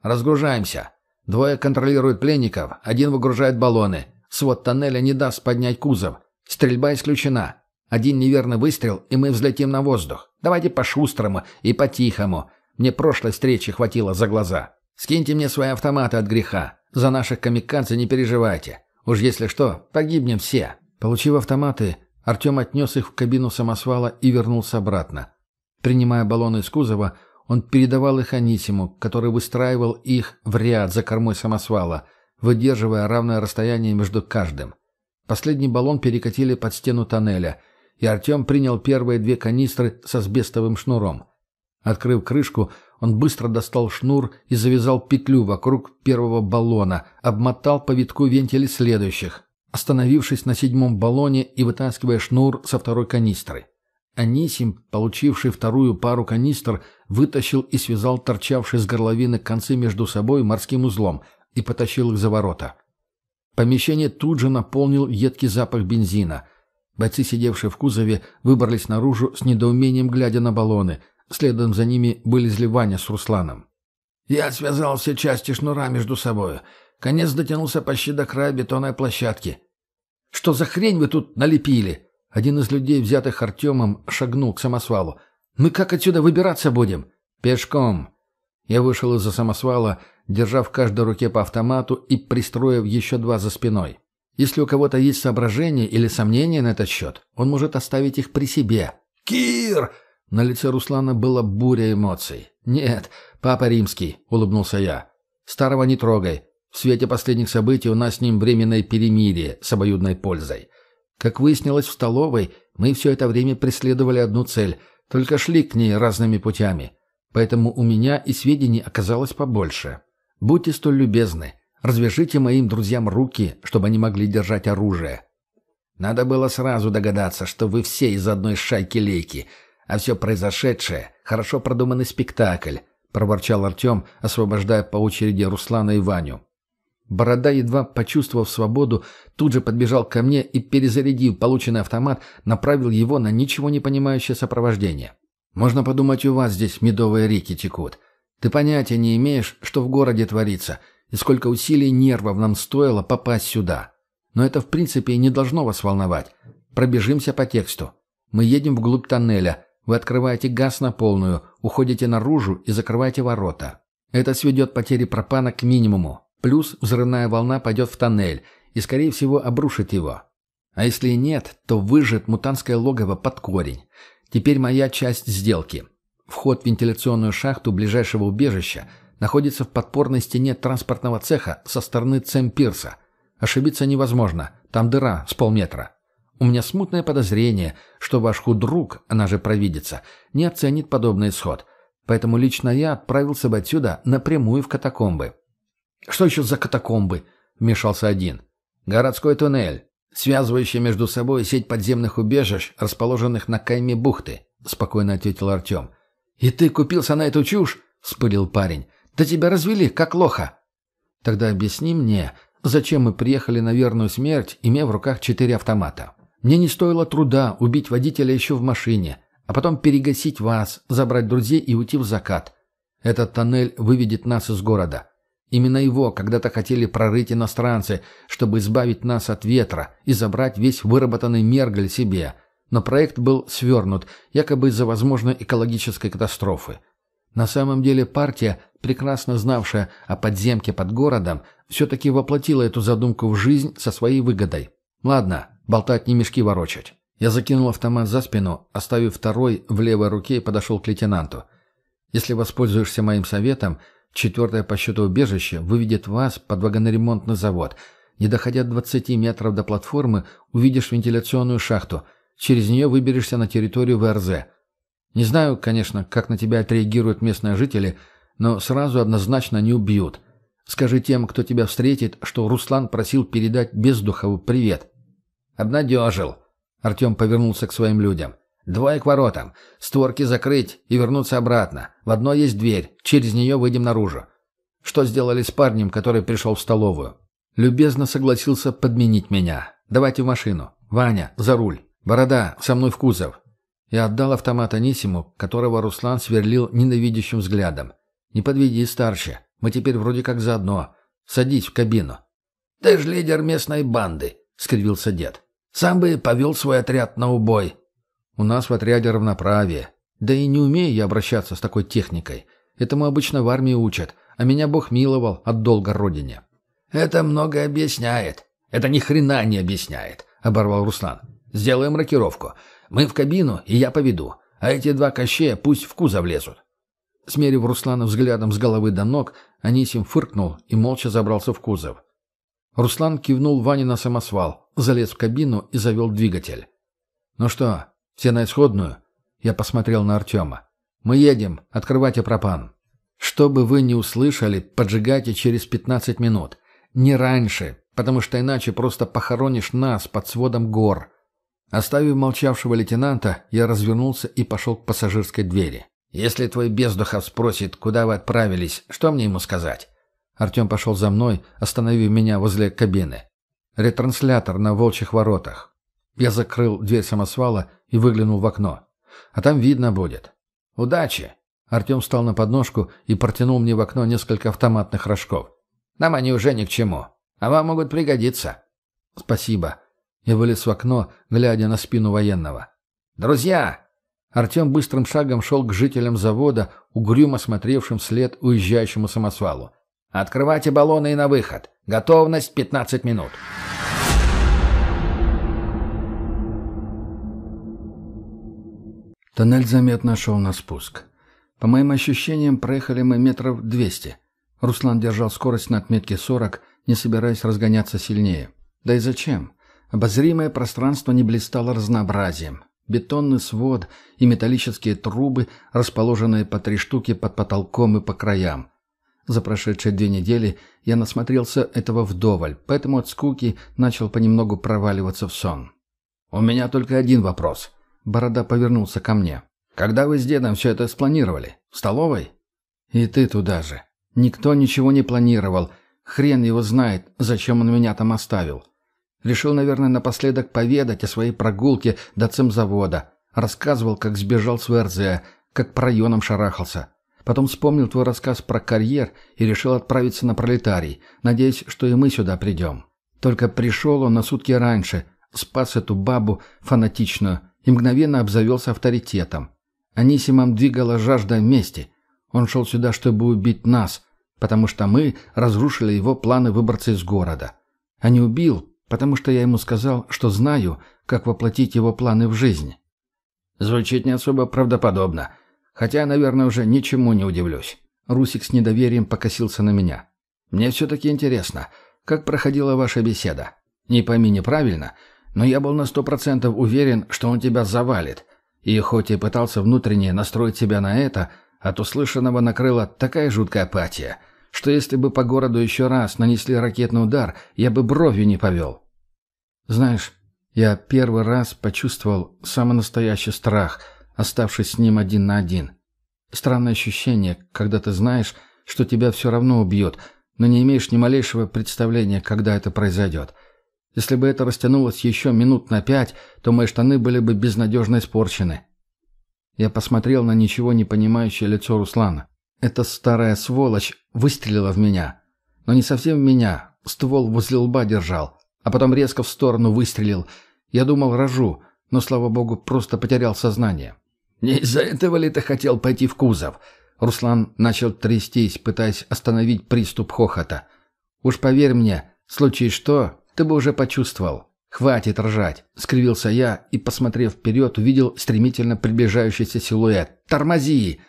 «Разгружаемся. Двое контролируют пленников, один выгружает баллоны. Свод тоннеля не даст поднять кузов. Стрельба исключена. Один неверный выстрел, и мы взлетим на воздух. Давайте по-шустрому и по-тихому. Мне прошлой встречи хватило за глаза». Скиньте мне свои автоматы от греха. За наших камикадзе не переживайте. Уж если что, погибнем все». Получив автоматы, Артем отнес их в кабину самосвала и вернулся обратно. Принимая баллоны из кузова, он передавал их Анисиму, который выстраивал их в ряд за кормой самосвала, выдерживая равное расстояние между каждым. Последний баллон перекатили под стену тоннеля, и Артем принял первые две канистры с асбестовым шнуром. Открыв крышку, он быстро достал шнур и завязал петлю вокруг первого баллона, обмотал по витку вентили следующих, остановившись на седьмом баллоне и вытаскивая шнур со второй канистры. Анисим, получивший вторую пару канистр, вытащил и связал торчавшие с горловины концы между собой морским узлом и потащил их за ворота. Помещение тут же наполнил едкий запах бензина. Бойцы, сидевшие в кузове, выбрались наружу с недоумением, глядя на баллоны. Следом за ними вылезли Ваня с Русланом. «Я связал все части шнура между собой. Конец дотянулся почти до края бетонной площадки. «Что за хрень вы тут налепили?» Один из людей, взятых Артемом, шагнул к самосвалу. «Мы как отсюда выбираться будем?» «Пешком». Я вышел из-за самосвала, держа в каждой руке по автомату и пристроив еще два за спиной. Если у кого-то есть соображения или сомнения на этот счет, он может оставить их при себе. «Кир!» На лице Руслана была буря эмоций. «Нет, папа римский», — улыбнулся я. «Старого не трогай. В свете последних событий у нас с ним временное перемирие с обоюдной пользой. Как выяснилось в столовой, мы все это время преследовали одну цель, только шли к ней разными путями. Поэтому у меня и сведений оказалось побольше. Будьте столь любезны, развяжите моим друзьям руки, чтобы они могли держать оружие. Надо было сразу догадаться, что вы все из одной шайки-лейки, а все произошедшее — хорошо продуманный спектакль, — проворчал Артем, освобождая по очереди Руслана и Ваню. Борода, едва почувствовав свободу, тут же подбежал ко мне и, перезарядив полученный автомат, направил его на ничего не понимающее сопровождение. «Можно подумать, у вас здесь медовые реки текут. Ты понятия не имеешь, что в городе творится, и сколько усилий и нервов нам стоило попасть сюда. Но это, в принципе, не должно вас волновать. Пробежимся по тексту. Мы едем вглубь тоннеля. Вы открываете газ на полную, уходите наружу и закрываете ворота. Это сведет потери пропана к минимуму. Плюс взрывная волна пойдет в тоннель и, скорее всего, обрушит его. А если нет, то выжжет мутантское логово под корень. Теперь моя часть сделки. Вход в вентиляционную шахту ближайшего убежища находится в подпорной стене транспортного цеха со стороны Цемпирса. Ошибиться невозможно, там дыра с полметра. У меня смутное подозрение, что ваш худрук, она же провидица, не оценит подобный исход. Поэтому лично я отправился бы отсюда напрямую в катакомбы. «Что еще за катакомбы?» — вмешался один. «Городской туннель, связывающий между собой сеть подземных убежищ, расположенных на кайме бухты», — спокойно ответил Артем. «И ты купился на эту чушь?» — вспылил парень. «Да тебя развели, как лоха». «Тогда объясни мне, зачем мы приехали на верную смерть, имея в руках четыре автомата? Мне не стоило труда убить водителя еще в машине, а потом перегасить вас, забрать друзей и уйти в закат. Этот тоннель выведет нас из города. Именно его когда-то хотели прорыть иностранцы, чтобы избавить нас от ветра и забрать весь выработанный мергаль себе. Но проект был свернут, якобы из-за возможной экологической катастрофы. На самом деле партия, прекрасно знавшая о подземке под городом, все-таки воплотила эту задумку в жизнь со своей выгодой. Ладно, болтать не мешки ворочать. Я закинул автомат за спину, оставив второй в левой руке и подошел к лейтенанту. Если воспользуешься моим советом – Четвертое по счету убежище выведет вас под вагоноремонтный завод. Не доходя 20 метров до платформы, увидишь вентиляционную шахту. Через нее выберешься на территорию ВРЗ. Не знаю, конечно, как на тебя отреагируют местные жители, но сразу однозначно не убьют. Скажи тем, кто тебя встретит, что Руслан просил передать Бездухову привет. Обнадежил. Артем повернулся к своим людям. Двое к воротам. Створки закрыть и вернуться обратно. В одной есть дверь. Через нее выйдем наружу. Что сделали с парнем, который пришел в столовую? Любезно согласился подменить меня. Давайте в машину. Ваня, за руль. Борода, со мной в кузов. Я отдал автомат Анисиму, которого Руслан сверлил ненавидящим взглядом. «Не подведи, старше. Мы теперь вроде как заодно. Садись в кабину». «Ты же лидер местной банды», — скривился дед. «Сам бы повел свой отряд на убой. У нас в отряде равноправие. Да и не умею я обращаться с такой техникой. Этому обычно в армии учат, а меня Бог миловал от долга родине». «Это много объясняет». «Это ни хрена не объясняет», — оборвал Руслан. «Сделаем рокировку. Мы в кабину, и я поведу. А эти два кощея пусть в кузов лезут». Смерив Руслана взглядом с головы до ног, Анисим фыркнул и молча забрался в кузов. Руслан кивнул Ване на самосвал, залез в кабину и завел двигатель. «Ну что, все на исходную?» Я посмотрел на Артема. «Мы едем. Открывайте пропан». «Что бы вы ни услышали, поджигайте через пятнадцать минут. Не раньше, потому что иначе просто похоронишь нас под сводом гор». Оставив молчавшего лейтенанта, я развернулся и пошел к пассажирской двери. «Если твой бездухов спросит, куда вы отправились, что мне ему сказать?» Артем пошел за мной, остановив меня возле кабины. Ретранслятор на волчьих воротах. Я закрыл дверь самосвала и выглянул в окно. А там видно будет. «Удачи!» Артем встал на подножку и протянул мне в окно несколько автоматных рожков. «Нам они уже ни к чему, а вам могут пригодиться». «Спасибо». Я вылез в окно, глядя на спину военного. «Друзья!» Артем быстрым шагом шел к жителям завода, угрюмо смотревшим вслед уезжающему самосвалу. «Открывайте баллоны и на выход. Готовность 15 минут». Тоннель заметно шел на спуск. По моим ощущениям, проехали мы метров 200. Руслан держал скорость на отметке 40, не собираясь разгоняться сильнее. Да и зачем? Обозримое пространство не блистало разнообразием. Бетонный свод и металлические трубы, расположенные по три штуки под потолком и по краям. За прошедшие две недели я насмотрелся этого вдоволь, поэтому от скуки начал понемногу проваливаться в сон. «У меня только один вопрос». Борода повернулся ко мне. «Когда вы с дедом все это спланировали? В столовой?» «И ты туда же. Никто ничего не планировал. Хрен его знает, зачем он меня там оставил. Решил, наверное, напоследок поведать о своей прогулке до цемзавода. Рассказывал, как сбежал с ВРЗ, как по районам шарахался. Потом вспомнил твой рассказ про карьер и решил отправиться на пролетарий, надеясь, что и мы сюда придем. Только пришел он на сутки раньше, спас эту бабу фанатичную и мгновенно обзавелся авторитетом. Анисимом двигала жажда мести. Он шел сюда, чтобы убить нас, потому что мы разрушили его планы выбраться из города. А не убил, потому что я ему сказал, что знаю, как воплотить его планы в жизнь. Звучит не особо правдоподобно. Хотя, наверное, уже ничему не удивлюсь. Русик с недоверием покосился на меня. Мне все-таки интересно, как проходила ваша беседа? Не пойми неправильно, но я был на сто процентов уверен, что он тебя завалит. И хоть и пытался внутренне настроить себя на это, от услышанного накрыла такая жуткая апатия, что если бы по городу еще раз нанесли ракетный удар, я бы бровью не повел. Знаешь, я первый раз почувствовал самый настоящий страх, оставшись с ним один на один. Странное ощущение, когда ты знаешь, что тебя все равно убьют, но не имеешь ни малейшего представления, когда это произойдет. Если бы это растянулось еще минут на пять, то мои штаны были бы безнадежно испорчены. Я посмотрел на ничего не понимающее лицо Руслана. Эта старая сволочь выстрелила в меня. Но не совсем в меня. Ствол возле лба держал. А потом резко в сторону выстрелил. Я думал, рожу, но, слава богу, просто потерял сознание. «Не из-за этого ли ты хотел пойти в кузов?» Руслан начал трястись, пытаясь остановить приступ хохота. «Уж поверь мне, в случае что, ты бы уже почувствовал. Хватит ржать!» — скривился я и, посмотрев вперед, увидел стремительно приближающийся силуэт. «Тормози!»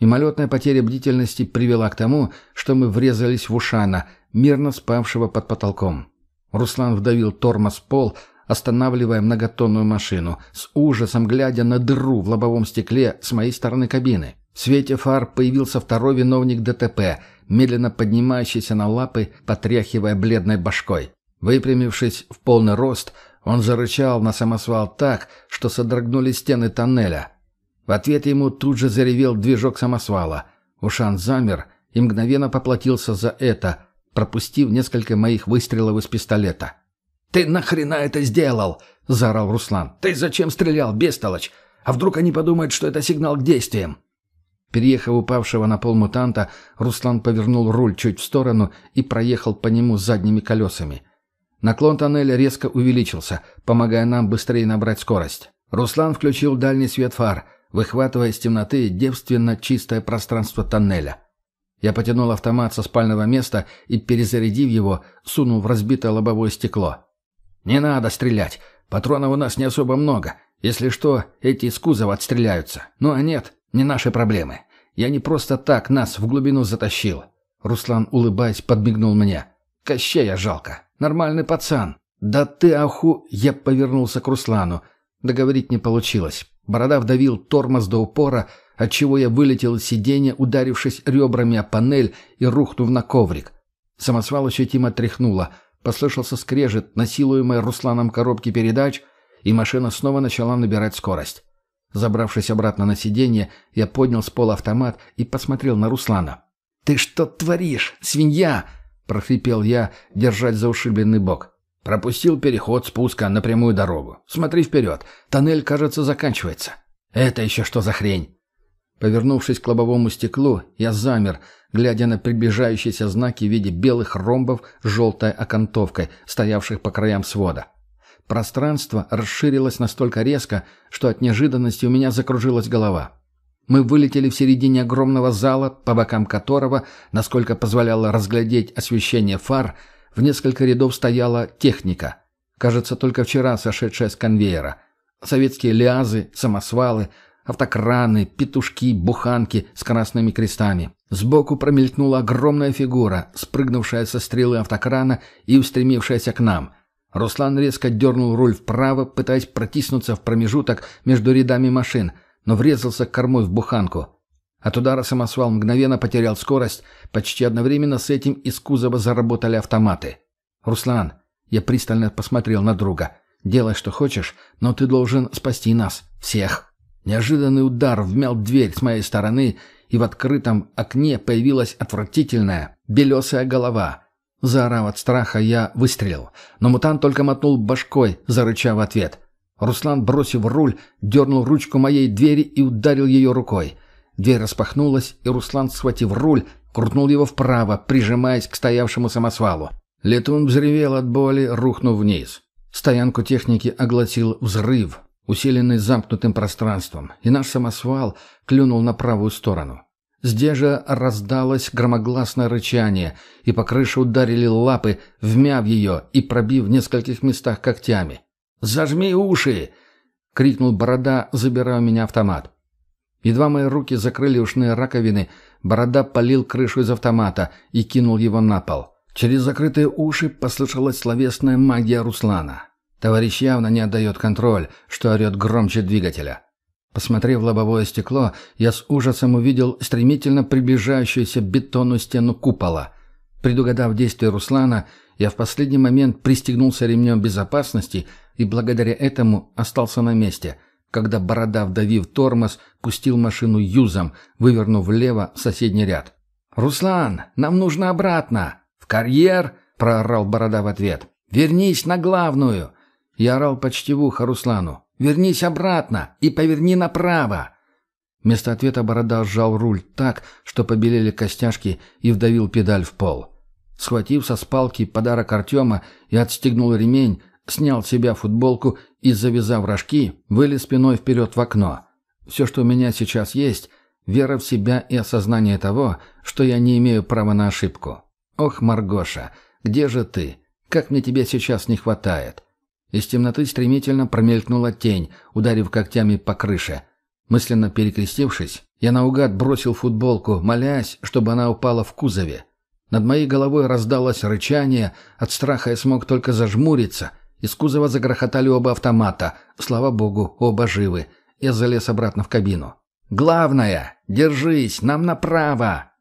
Мимолетная потеря бдительности привела к тому, что мы врезались в Ушана, мирно спавшего под потолком. Руслан вдавил тормоз в пол, останавливая многотонную машину, с ужасом глядя на дыру в лобовом стекле с моей стороны кабины. В свете фар появился второй виновник ДТП, медленно поднимающийся на лапы, потряхивая бледной башкой. Выпрямившись в полный рост, он зарычал на самосвал так, что содрогнули стены тоннеля. В ответ ему тут же заревел движок самосвала. Ушан замер и мгновенно поплатился за это, пропустив несколько моих выстрелов из пистолета. «Ты нахрена это сделал?» — заорал Руслан. «Ты зачем стрелял, бестолочь? А вдруг они подумают, что это сигнал к действиям?» Переехав упавшего на пол мутанта, Руслан повернул руль чуть в сторону и проехал по нему задними колесами. Наклон тоннеля резко увеличился, помогая нам быстрее набрать скорость. Руслан включил дальний свет фар, выхватывая из темноты девственно чистое пространство тоннеля. Я потянул автомат со спального места и, перезарядив его, сунул в разбитое лобовое стекло. «Не надо стрелять. Патронов у нас не особо много. Если что, эти из кузова отстреляются. Ну а нет, не наши проблемы. Я не просто так нас в глубину затащил». Руслан, улыбаясь, подмигнул мне. «Кощея жалко. Нормальный пацан. Да ты аху... Я повернулся к Руслану. Договорить не получилось. Борода вдавил тормоз до упора, отчего я вылетел из сиденья, ударившись ребрами о панель и рухнув на коврик. Самосвал ощутимо тряхнуло. Послышался скрежет, насилуемой Русланом коробки передач, и машина снова начала набирать скорость. Забравшись обратно на сиденье, я поднял с пола автомат и посмотрел на Руслана. «Ты что творишь, свинья?» – прохрипел я, держать за ушибленный бок. Пропустил переход спуска на прямую дорогу. Смотри вперед. Тоннель, кажется, заканчивается. Это еще что за хрень? Повернувшись к лобовому стеклу, я замер, глядя на приближающиеся знаки в виде белых ромбов с желтой окантовкой, стоявших по краям свода. Пространство расширилось настолько резко, что от неожиданности у меня закружилась голова. Мы вылетели в середине огромного зала, по бокам которого, насколько позволяло разглядеть освещение фар, в несколько рядов стояла техника. Кажется, только вчера сошедшая с конвейера. Советские лиазы, самосвалы, автокраны, петушки, буханки с красными крестами. Сбоку промелькнула огромная фигура, спрыгнувшая со стрелы автокрана и устремившаяся к нам. Руслан резко дернул руль вправо, пытаясь протиснуться в промежуток между рядами машин, но врезался кормой в буханку. От удара самосвал мгновенно потерял скорость. Почти одновременно с этим из кузова заработали автоматы. «Руслан!» Я пристально посмотрел на друга. «Делай, что хочешь, но ты должен спасти нас. Всех!» Неожиданный удар вмял дверь с моей стороны, и в открытом окне появилась отвратительная, белесая голова. Заорав от страха, я выстрелил, но мутант только мотнул башкой, зарычав в ответ. Руслан, бросив руль, дернул ручку моей двери и ударил ее рукой. Дверь распахнулась, и Руслан, схватив руль, крутнул его вправо, прижимаясь к стоявшему самосвалу. Летун взревел от боли, рухнув вниз. Стоянку техники огласил взрыв, усиленный замкнутым пространством, и наш самосвал клюнул на правую сторону. Здесь же раздалось громогласное рычание, и по крыше ударили лапы, вмяв ее и пробив в нескольких местах когтями. «Зажми уши!» — крикнул Борода, забирая у меня автомат. Едва мои руки закрыли ушные раковины, борода полил крышу из автомата и кинул его на пол. Через закрытые уши послышалась словесная магия Руслана. Товарищ явно не отдает контроль, что орет громче двигателя. Посмотрев в лобовое стекло, я с ужасом увидел стремительно приближающуюся бетонную стену купола. Предугадав действия Руслана, я в последний момент пристегнулся ремнем безопасности и благодаря этому остался на месте – когда Борода, вдавив тормоз, пустил машину юзом, вывернув влево в соседний ряд. «Руслан, нам нужно обратно!» «В карьер!» — проорал Борода в ответ. «Вернись на главную!» Я орал почти в ухо Руслану. «Вернись обратно и поверни направо!» Вместо ответа Борода сжал руль так, что побелели костяшки и вдавил педаль в пол. Схватив со спалки подарок Артема и отстегнул ремень, снял с себя футболку и, завязав рожки, вылез спиной вперед в окно. Все, что у меня сейчас есть, вера в себя и осознание того, что я не имею права на ошибку. Ох, Маргоша, где же ты? Как мне тебя сейчас не хватает? Из темноты стремительно промелькнула тень, ударив когтями по крыше. Мысленно перекрестившись, я наугад бросил футболку, молясь, чтобы она упала в кузове. Над моей головой раздалось рычание, от страха я смог только зажмуриться, из кузова загрохотали оба автомата. Слава богу, оба живы. Я залез обратно в кабину. «Главное! Держись! Нам направо!»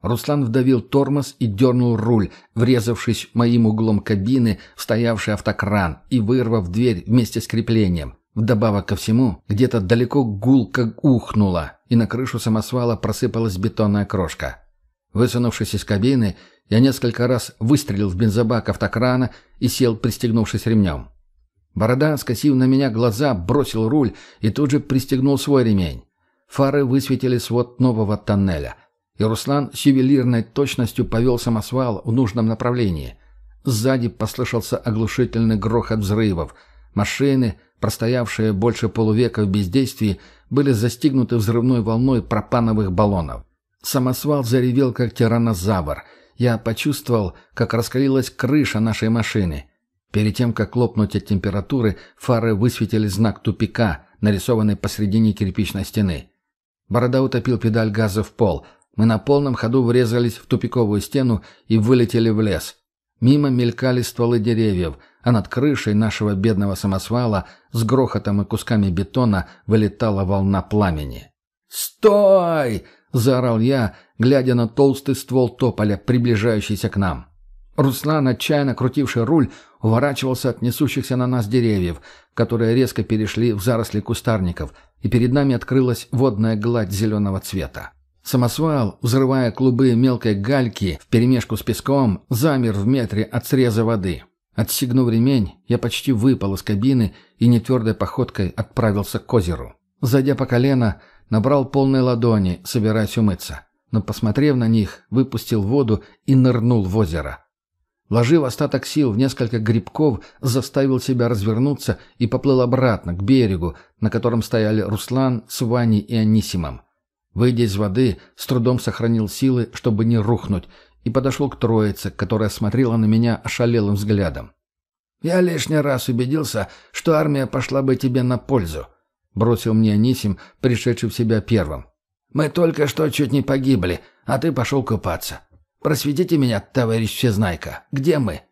Руслан вдавил тормоз и дернул руль, врезавшись моим углом кабины в стоявший автокран и вырвав дверь вместе с креплением. Вдобавок ко всему, где-то далеко гулко ухнуло, и на крышу самосвала просыпалась бетонная крошка. Высунувшись из кабины, я несколько раз выстрелил в бензобак автокрана и сел, пристегнувшись ремнем. Борода, скосив на меня глаза, бросил руль и тут же пристегнул свой ремень. Фары высветили свод нового тоннеля. И Руслан с ювелирной точностью повел самосвал в нужном направлении. Сзади послышался оглушительный грохот взрывов. Машины, простоявшие больше полувека в бездействии, были застигнуты взрывной волной пропановых баллонов. Самосвал заревел, как тиранозавр — я почувствовал, как раскалилась крыша нашей машины. Перед тем, как лопнуть от температуры, фары высветили знак тупика, нарисованный посредине кирпичной стены. Борода утопил педаль газа в пол. Мы на полном ходу врезались в тупиковую стену и вылетели в лес. Мимо мелькали стволы деревьев, а над крышей нашего бедного самосвала с грохотом и кусками бетона вылетала волна пламени. «Стой!» — заорал я, глядя на толстый ствол тополя, приближающийся к нам. Руслан, отчаянно крутивший руль, уворачивался от несущихся на нас деревьев, которые резко перешли в заросли кустарников, и перед нами открылась водная гладь зеленого цвета. Самосвал, взрывая клубы мелкой гальки вперемешку с песком, замер в метре от среза воды. Отсигнув ремень, я почти выпал из кабины и нетвердой походкой отправился к озеру. Зайдя по колено, набрал полные ладони, собираясь умыться. Но, посмотрев на них, выпустил воду и нырнул в озеро. Вложив остаток сил в несколько грибков, заставил себя развернуться и поплыл обратно, к берегу, на котором стояли Руслан с Ваней и Анисимом. Выйдя из воды, с трудом сохранил силы, чтобы не рухнуть, и подошел к троице, которая смотрела на меня ошалелым взглядом. «Я лишний раз убедился, что армия пошла бы тебе на пользу», — бросил мне Анисим, пришедший в себя первым. «Мы только что чуть не погибли, а ты пошел купаться. Просветите меня, товарищ Всезнайка. Где мы?»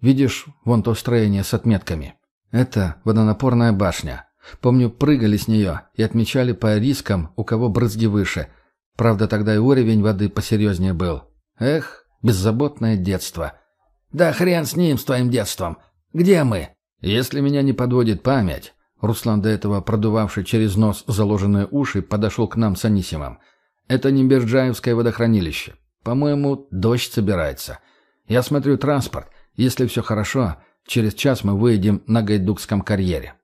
«Видишь вон то строение с отметками? Это водонапорная башня. Помню, прыгали с нее и отмечали по рискам, у кого брызги выше. Правда, тогда и уровень воды посерьезнее был. Эх, беззаботное детство». «Да хрен с ним, с твоим детством. Где мы?» «Если меня не подводит память...» Руслан, до этого продувавший через нос заложенные уши, подошел к нам с Анисимом. «Это не Берджаевское водохранилище. По-моему, дождь собирается. Я смотрю транспорт. Если все хорошо, через час мы выйдем на Гайдукском карьере.